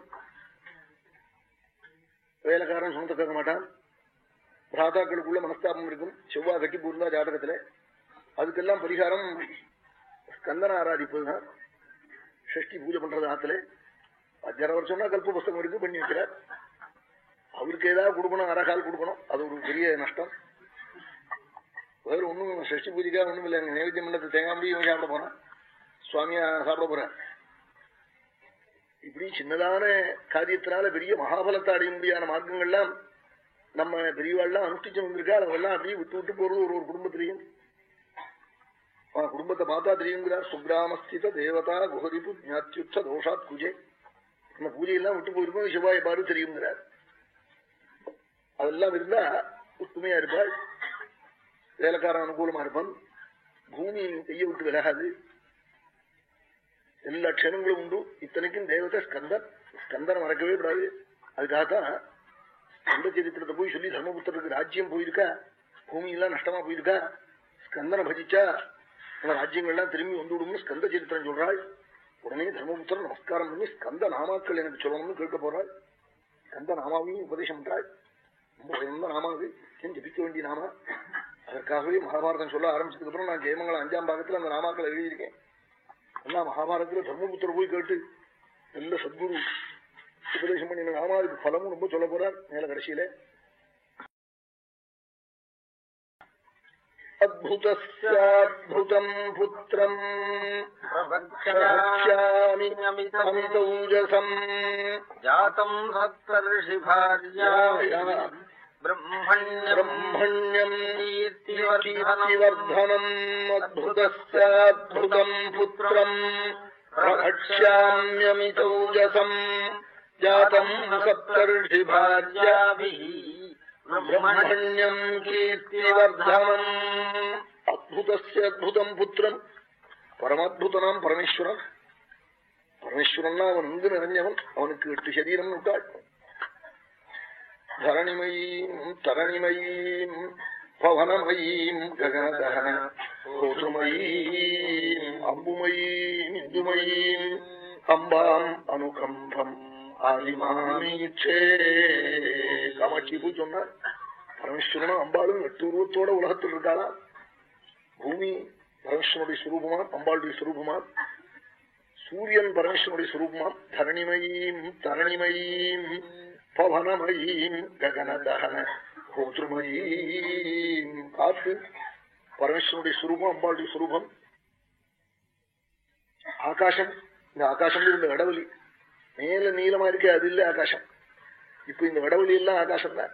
வேலைக்காரன் சொந்த கேட்க மாட்டான். பிராதாக்களுக்குள்ள மனஸ்தாபம் இருக்கும். செவ்வா கட்டி போயிருந்தா ஜாதகத்துல. அதுக்கெல்லாம் பரிகாரம் ஸ்கந்தன ஆராதிப்பதுதான். ஷஷ்டி பூஜை பண்றது ஆத்துல. அஜர வருஷம்னா கல்ப புஸ்தகம் இருக்கு பண்ணி வைக்கிறார். அவருக்கு ஏதாவது கொடுக்கணும் அரகால் கொடுக்கணும் அது ஒரு பெரிய நஷ்டம். வேற ஒண்ணும் சஷ்டி பூஜைக்காக ஒண்ணும் இல்லை நைவேத்தியம் பண்ணத்தை தேங்காய் முடியும் சாப்பிட போறேன். சுவாமியா சாப்பிட போறேன் இப்படி சின்னதான காரியத்தினால பெரிய மகாபலத்தை அடைய முடியாத மார்க்கங்கள்லாம் நம்ம பெரியவாள்லாம் அனுஷ்டிச்சு வந்திருக்கா அதெல்லாம் அப்படியே விட்டு விட்டு போறது ஒரு ஒரு குடும்பத்திலையும். குடும்பத்தை பார்த்தா தெரியுங்கிறார். சுகிராமஸ்தித தேவதா குஹரிப்பு ஞாத்தியுச்ச தோஷாத் குஜே. இந்த பூஜையெல்லாம் விட்டு போயிருக்கோம் செவ்வாய் பாரு தெரியுங்கிறார் அதெல்லாம் இருந்தா உத்துமையா இருப்பாள் வேலைக்காரன் அனுகூலமா இருப்பான். பூமி கைய விட்டு விலகாது. எல்லா க்ஷணங்களும் உண்டு. இத்தனைக்கும் தேவதை ஸ்கந்தர். ஸ்கந்தனை மறக்கவே கூடாது. அதுக்காகத்தான் ஸ்கந்த சரித்திரத்தை போய் சொல்லி தர்மபுத்திரருக்கு ராஜ்யம் போயிருக்கா? பூமி எல்லாம் நஷ்டமா போயிருக்கா? ஸ்கந்தனை பஜிச்சா நம்ம ராஜ்யங்கள்லாம் திரும்பி வந்துவிடும்னு ஸ்கந்த சரித்திரம் சொல்றாள். உடனே தர்மபுத்திரன் நமஸ்காரம் பண்ணி ஸ்கந்த நாமாக்கள் எனக்கு சொல்லணும்னு கேட்க போறாள். ஸ்கந்த நாமாவையும் உபதேசம் பண்றாள். ரொம்ப உயர்ந்த நாமா அது. ஜபிக்க வேண்டிய நாமா? அதற்காகவே மகாபாரதம் சொல்ல ஆரம்பிச்சதுக்கு அப்புறம் நான் ஜெயமங்கலம் அஞ்சாம் பாகத்துல அந்த நாமாக்களை எழுதியிருக்கேன். எல்லாம் மகாபாரதத்துல தர்மபுத்திர போய் கேட்டு நல்ல சத்குரு உபதேசம் பண்ணி நாமா அதுக்கு பலமும் ரொம்ப சொல்ல போறார். மேல கடைசியில अद्भुतस्याद्भुतम् पुत्रम् प्रवक्षामितौजसम् जातम् सत्तर्षि भार्या ब्रह्मण्यम् कीर्तिवर्धनम् अद्भुतस्याद्भुतम् पुत्रम् प्रवक्ष्याम्यमितौजसम् जातम् सप्तर्षि भार्याभिः ब्रह्मण्यम् कीर्तिवर्धनम् அத்புதஸ்ய அத்புதம் புத்திரம் பரமாத்புதனாம் பரமேஸ்வரன் பரமேஸ்வரன்னா அவன் இங்கு நிறைஞ்சவன் அவனுக்கு எட்டு சரீரம் விட்டாள் தரணிமயீம் தரணிமயீம் பவனமயீம் ககனதகன ரோதுமயீம் அம்புமயீம் இந்துமயீம் அம்பாம் அனுகம்பம் ஆதிமாமீச்சே காமாட்சி பூ சொன்னார். பரமேஸ்வரனும் அம்பாளும் எட்டு உருவத்தோட உலகத்தில் இருக்காளா? பூமி பரமேஸ்வனுடைய சுரூபமா அம்பாளுடைய சுரூபமா சூரியன் பரமேஸ்வனுடைய சுரூபமா தரணிமயீம் தரணிமயீம் பவனமயீம் ககனதகன ஹோத்ருமயீம் காத்து பரமேஸ்வனுடைய சுரூபம் அம்பாளுடைய சுரூபம். ஆகாசம் இந்த ஆகாசம் இந்த இடவெளி மேல நீளமா இருக்கு அது இல்ல ஆகாசம் இப்ப இந்த வடவழி எல்லாம் ஆகாசம் தான்.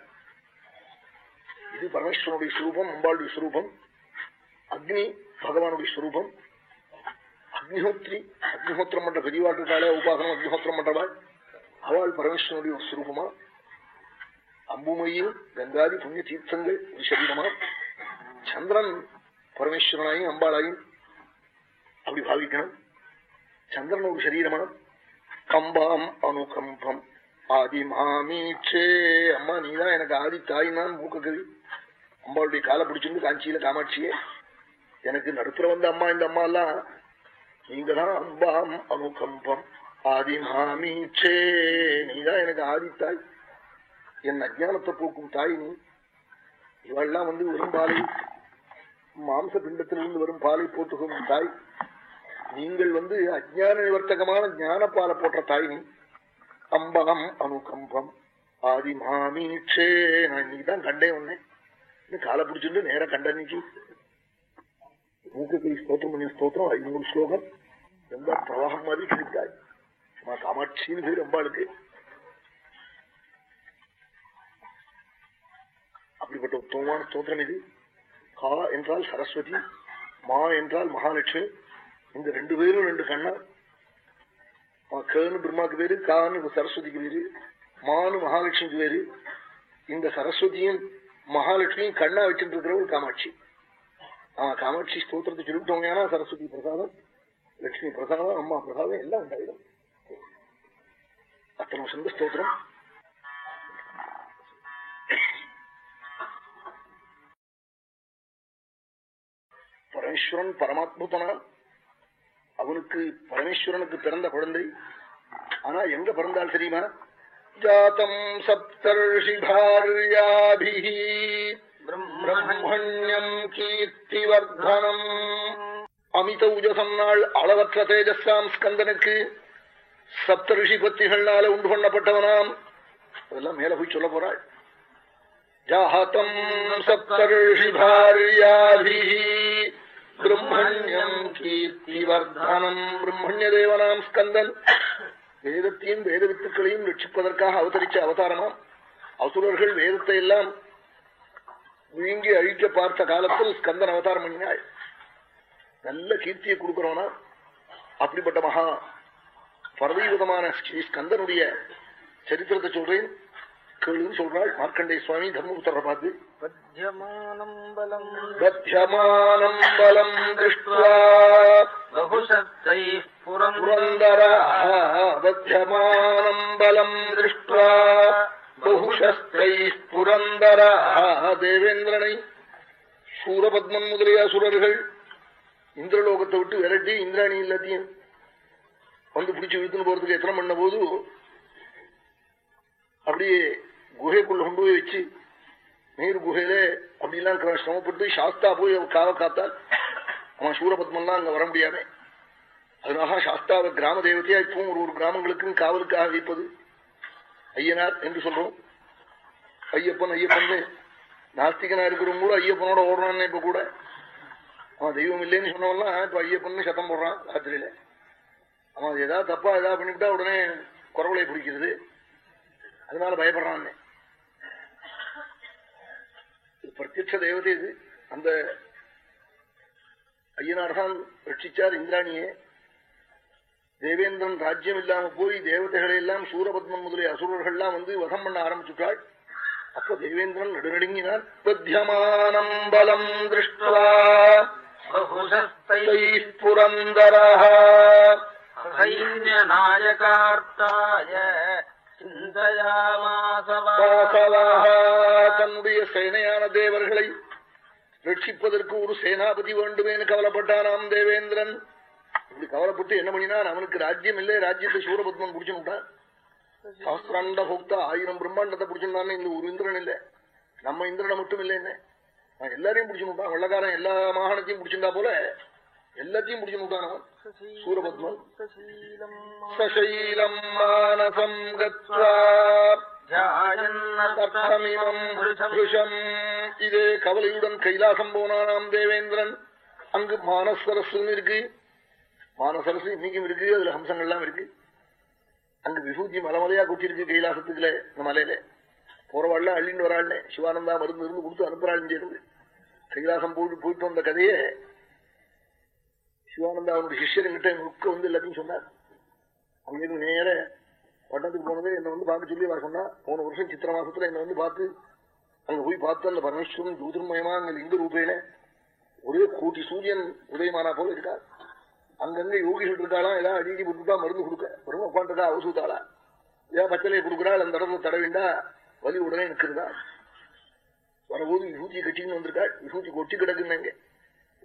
இது பரமேஸ்வரனுடைய சுரூபம் அம்பாளுடைய சுரூபம் அக்னி பகவானுடைய சுரூபம். அக்னிஹோத்ரி அக்னிஹோத்திரம் பண்ற பெரியவாட்டுக்காலே உபாசனம் அக்னிஹோத்திரம் பண்றவாள் அவள் பரமேஸ்வரனுடைய ஒரு சுரூபமா? அம்புமையும் கங்காதி புண்ணிய தீர்த்தங்கள் ஒரு சரீரமா? சந்திரன் பரமேஸ்வரனாயும் அம்பாளாயும் அப்படி பாவிக்கணும். சந்திரன் ஒரு சரீரமா? கம்பாம் அனுகம்பம் ஆதி மாமீச்சே அம்மா நீதான் எனக்கு ஆதி தாயினான் மூக்கக்குது அம்பாளுடைய காலை பிடிச்சிருந்து காஞ்சியில காமாட்சியே. எனக்கு நடுப்புற வந்த அம்மா இந்த அம்மா எல்லாம் நீங்க தான் அம்பாம் அனுகம்பம் ஆதிமாமீச்சே நீதான் எனக்கு ஆதித்தாய் என் அஜானத்தை போக்கும் தாய் நீ. இவெல்லாம் வந்து வெறும் பாலை மாம்ச பிண்டத்திலிருந்து வரும் பாலை போட்டுக்கும் தாய். நீங்கள் வந்து அஜான நிவர்த்தகமான ஞான போட்ட தாய் அம்பகம் அனுகம்பம். ஆதிமாமீச்சே நான் இன்னைக்கு தான் கண்டேன் உன்னை காலை பிடிச்சிட்டு நேர கண்ட நீக்கி ஸ்தோத்திரம் பண்ணி ஸ்தோத்திரம் ஐநூறு ஸ்லோகம். ரொம்ப பிரவாகம் மாதிரி கிடைத்தாய் காமாட்சின்னு பேர் அம்பாளுக்கு அப்படிப்பட்ட உத்தமமான ஸ்தோத்திரம் இது. கா என்றால் சரஸ்வதி மா என்றால் மகாலட்சுமி இந்த ரெண்டு பேரும் ரெண்டு கண்ணா? கேனு பிரம்மாக்கு பேரு கான்னு சரஸ்வதிக்கு பேரு மானு மகாலட்சுமிக்கு பேரு. இந்த சரஸ்வதியும் மகாலட்சுமியும் கண்ணா வச்சுட்டு இருக்கிற ஒரு காமாட்சி. ஆஹ் காமாட்சி ஸ்தோத்திரத்தை சொல்லிவிட்டோங்கன்னா சரஸ்வதி பிரசாதம் லட்சுமி பிரசாதம் அம்மா பிரசாதம் எல்லாம் உண்டாயிடும். அத்தனை சொந்த ஸ்தோத்திரம். பரமேஸ்வரன் பரமாத்முதனா அவனுக்கு பரமேஸ்வரனுக்கு பிறந்த குழந்தை. ஆனா எங்க பிறந்தால் தெரியுமா? ஜாத்தம் சப்தர்ஷி பாரியாபி பிரம்மண்யம் கீர்த்திவர்தனம். அமித உஜசம் நாள் அளவற்ற தேஜஸ்ஸாம் ஸ்கந்தனுக்கு சப்தரிஷி பத்திகள்னால உண்டு பண்ணப்பட்டவனாம் அதெல்லாம் மேல போய் சொல்ல போறாள். ஜாஹதம் சப்தர்ஷி பாரியாபி பிரம்மண்யம் கீர்த்திவர்தனம் பிரம்மண்ய தேவனாம் ஸ்கந்தன் வேதத்தையும் வேத வித்துக்களையும் ரட்சிப்பதற்காக அவதரிச்ச அவதாரமாம். அசுரர்கள் வேதத்தை எல்லாம் விழுங்கி அழிக்க பார்த்த காலத்தில் ஸ்கந்தன் அவதாரம் பண்ணினாள். நல்ல கீர்த்தியை கொடுக்கிறோம்னா அப்படிப்பட்ட மகா பரதீவிதமான ஸ்ரீ ஸ்கந்தனுடைய சரித்திரத்தை சொல்றேன். கேளுன்னு சொல்றாள். மார்க்கண்டே சுவாமி தர்மபுத்தரை பார்த்து பத்தியமானம் பலம் திருஷ்டராந்தரமானம் பலம் திருஷ்டா பகுஷஸ்தை புரந்தரா தேவேந்திரனை சூரபத்மன் முதலிய அசுரர்கள் இந்திரலோகத்தை விட்டு விரட்டி இந்திராணி எல்லாத்தையும் வந்து பிடிச்சு இழுத்துன்னு போறதுக்கு எத்தனை பண்ண போது அப்படியே குகைக்குள்ள கொண்டு போய் வச்சு நீர் குகையில அப்படிலாம் சிரமப்பட்டு சாஸ்தா போய் காவ காத்தால் அவன் சூரபத்மன்லாம் அங்க வர முடியாமே அதனால சாஸ்தாவை கிராம தேவத்தையா இப்பவும் ஒரு ஒரு கிராமங்களுக்கும் காவலுக்காக வைப்பது ஐயனார் என்று சொல்றோம். ஐயப்பன் ஐயப்பன் நாஸ்திகனா இருக்கிறவங்க கூட ஐயப்பனோட ஓடுறான்னு இப்ப கூட. அவன் தெய்வம் இல்லைன்னு சொன்னவெல்லாம் இப்ப ஐயப்பன் சத்தம் போடுறான் ராத்திரியில. அவன் ஏதாவது தப்பா ஏதாவது பண்ணிவிட்டா உடனே குறவலை பிடிக்கிறது. அதனால பயப்படுறான் பிரத்யட்ச தேவதை இது. அந்த ஐயனார் தான் ரட்சிச்சார் இந்திராணியே. தேவேந்திரன் ராஜ்யம் இல்லாம போய் தேவதைகளை எல்லாம் சூரபத்மன் முதலிய அசுரர்கள்லாம் வந்து வதம் பண்ண ஆரம்பிச்சுட்டாள். அப்ப தேவேந்திரன் நடுநடுங்கினார் பிரத்யமானம் நாயகார்த்தாய தன்னுடைய சேனையான தேவர்களை ரட்சிப்பதற்கு ஒரு சேனாபதி வேண்டுமேனு கவலைப்பட்டானாம் தேவேந்திரன். இப்படி கவலைப்பட்டு என்ன பண்ணினான்? அவனுக்கு ராஜ்யம் இல்லை ராஜ்யத்தை சூரபத்மன் புடிச்சுட்டான் சாஸ்திராண்ட போக்தா ஆயிரம் பிரம்மாண்டத்தை புடிச்சுட்டான்னு இந்த ஒரு இந்திரன் இல்ல. நம்ம இந்திரனை மட்டும் இல்லை என்ன எல்லாரையும் பிடிச்சுட்டான் வெள்ளக்காரன் எல்லா மாகாணத்தையும் பிடிச்சிருந்தா போல எல்லாத்தையும் பிடிச்சுட்டான் அவன் சூரபத்மன் சசைலம் மானசம் இதே கவலையுடன் கைலாசம் போனானாம் தேவேந்திரன். அங்கு மானசரஸ்ன்னு இருக்கு. மானசரசு இன்னைக்கும் இருக்கு. அதுல ஹம்சங்கள்லாம் இருக்கு. அங்க விபூதி மலமலையா கொட்டிருக்கு கைலாசத்துக்குல இந்த மலையில. போறவாள்ல அள்ளின்னு வராள்னே. சிவானந்தா மருந்து இருந்து கொடுத்து அனுப்புறாள் இருந்து. கைலாசம் போயிட்டு போயிட்டு வந்த கதையே சிவானந்தா அவனுடைய சிஷியர்கிட்ட முக்க வந்து எல்லாத்தையும் சொன்னார். அங்கிருந்து நேர பட்டணத்துக்கு போனது என்ன வந்து பார்க்க சொல்லி வர சொன்னா போன வருஷம் சித்திர மாசத்துல என்ன வந்து பார்த்து அங்க போய் பார்த்து அந்த பரமேஸ்வரன் ஜோதிர்மயமா அங்க லிங்க ரூபேன ஒரே கோட்டி சூரியன் உதயமானா போல இருக்கா அங்கங்க யோகிகள் இருக்காளா ஏதாவது அடிக்கடி கொடுத்துட்டா மருந்து கொடுக்க வரும் உட்காந்துருக்கா அவசூத்தாளா ஏதாவது பச்சலையை கொடுக்குறாள் அந்த இடத்துல தடவிண்டா வலி உடனே நிற்கிறதா? வரபோது விபூதி கட்சின்னு வந்திருக்காள் விபூதி கொட்டி கிடக்குன்னு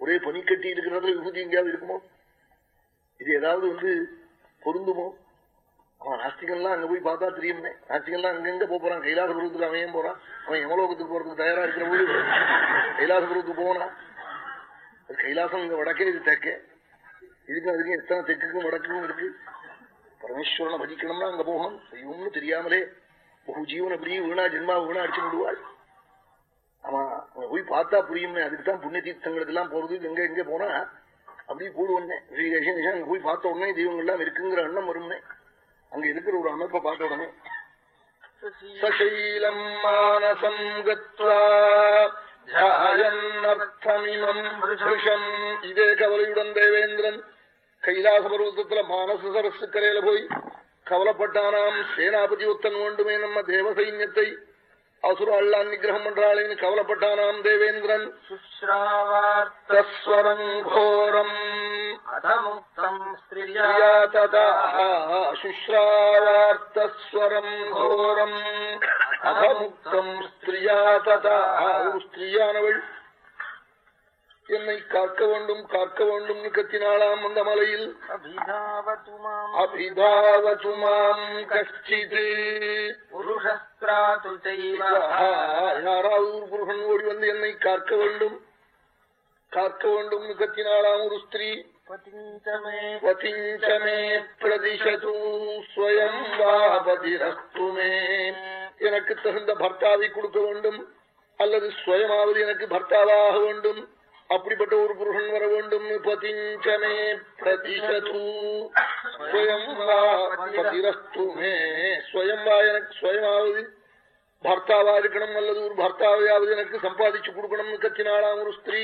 ஒரே பனிக்கட்டி இருக்கிறதுல விபூதி எங்கேயாவது இருக்குமோ? இது ஏதாவது வந்து பொருந்துமோ? அவன் நாஸ்திகன்லாம் அங்க போய் பார்த்தா தெரியுமே நாஸ்திகன்லாம் அங்கங்க போறான். கைலாசபுரத்துக்கு அவன் ஏன் போறான்? அவன் எமலோகத்துக்கு போறதுக்கு தயாரா இருக்கிற போது கைலாசபுரத்துக்கு போனா அது கைலாசம் இங்க வடக்கே இது தெற்கே. இதுக்கும் அதுக்கும் எத்தனை தெற்குக்கும் வடக்குக்கும் இருக்கு. பரமேஸ்வரனை பஜிக்கணும்னா அங்க போகணும். செய்யும்னு தெரியாமலே பகு ஜீவன அப்படியே வீணா ஜென்மா வீணா அடிச்சு விடுவாள் அவன் அங்க போய் பார்த்தா புரியுமே அதுக்கு தான் புண்ணிய தீர்த்தங்களுக்கு எல்லாம் போறது எங்க எங்க போனா? அப்படி கூடுவன்னே அங்க போய் பார்த்த உடனே தெய்வங்கள் எல்லாம் இருக்குங்கிற எண்ணம் வரும்னே. அங்க இருக்கிற ஒரு அமைப்பை பார்த்த உடனே. சசைலம் மானசம் கத்வா இதே கவலையுடன் தேவேந்திரன் கைலாச பருவத்துல மானச சரசு கரையில போய் கவலைப்பட்டானாம். சேனாபதி ஒத்தன் வேண்டுமே நம்ம தேவ சைன்யத்தை அசுர அல்லா நிகிரகம் பண்றாளேன்னு கவலைப்பட்டானாம் தேவேந்திரன். சுஸ்ராவார்த்தோரம் சுஸ்ராவார்த்தஸ்வரம் கோரம் அதமுக்தம் ஸ்திரியா ததா ஒரு ஸ்திரியானவள் என்னை காக்க வேண்டும் காக்க வேண்டும் கத்தினாளாம் அந்த மலையில். அபிதாவதுமாம். கஷ்டிது யாராவது ஒரு புருஷன் ஓடி வந்து என்னை காக்க வேண்டும் காக்க வேண்டும் கத்தினாளாம் ஒரு ஸ்திரீ. எனக்கு தகுந்த பர்த்தாவை கொடுக்க வேண்டும் அல்லது எனக்கு பர்த்தாவாக வேண்டும். அப்படிப்பட்ட ஒரு புருஷன் வர வேண்டும். பதிஞ்சமே வா எனக்கு ஸ்வயமாவது பர்த்தாவா இருக்கணும் அல்லது ஒரு பர்த்தாவையாவது எனக்கு சம்பாதிச்சு கொடுக்கணும்னு கத்தினாளாம் ஒரு ஸ்திரீ.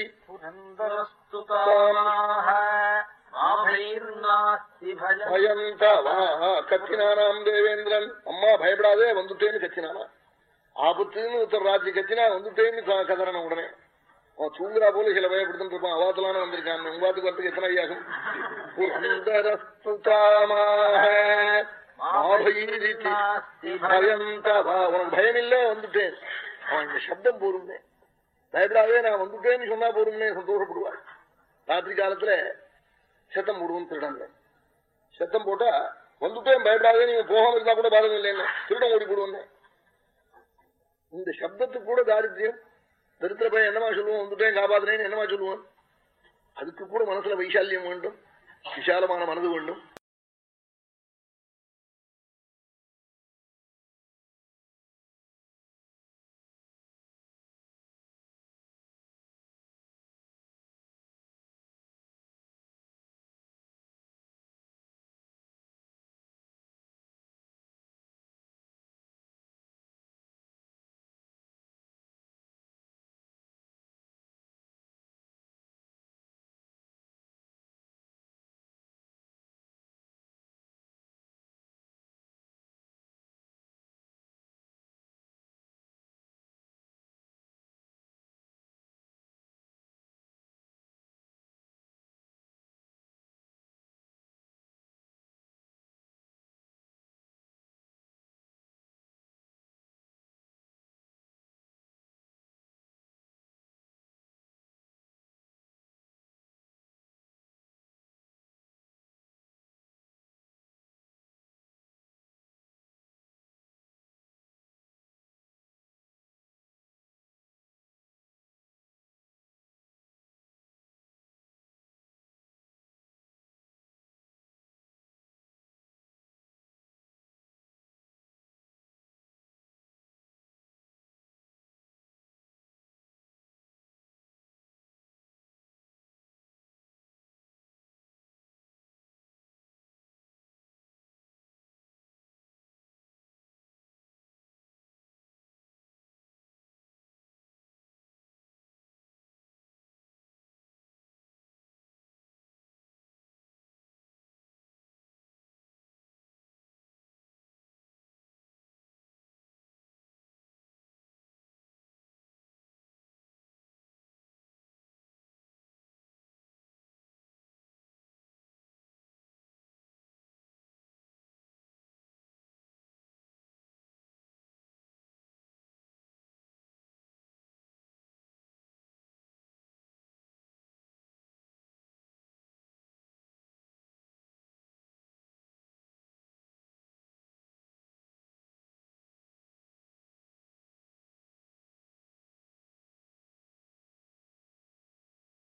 கத்தினானாம் தேவேந்திரன். அம்மா பயப்படாதே வந்துட்டேன்னு கத்தினானா ஆபத்துன்னு ஒருத்தர் ராத்திரி கத்தினா வந்துட்டேன்னு கதறன உடனே. அவன் தூங்குறா போல சில பயப்படுத்துட்டு இருப்பான் அவாத்தலான வந்திருக்கான்? உங்க வாத்துக்கு வரத்துக்கு எத்தனை ஐயாகும் உனக்கு பயம் இல்ல வந்துட்டேன். அவன் இந்த சப்தம் போருமே பயப்படாதே நான் வந்துட்டேன்னு சொன்னா போருமே சந்தோஷப்படுவாள். ராத்திரி காலத்துல சத்தம் போடுவோம் திருடன் சத்தம் போட்டா வந்துட்டேன் பயப்படாதே நீங்க போகாம இருந்தா கூட பாதகம் இல்லைன்னு. திருடம் ஓடி போடுவோம் இந்த சப்தத்துக்கு கூட தாரித்யம் தரித்திர பையன் என்னமா சொல்லுவோம்? வந்துட்டேன் காப்பாத்துறேன்னு என்னமா சொல்லுவான் அதுக்கு கூட மனசுல வைசால்யம் வேண்டும் விசாலமான மனது வேண்டும்.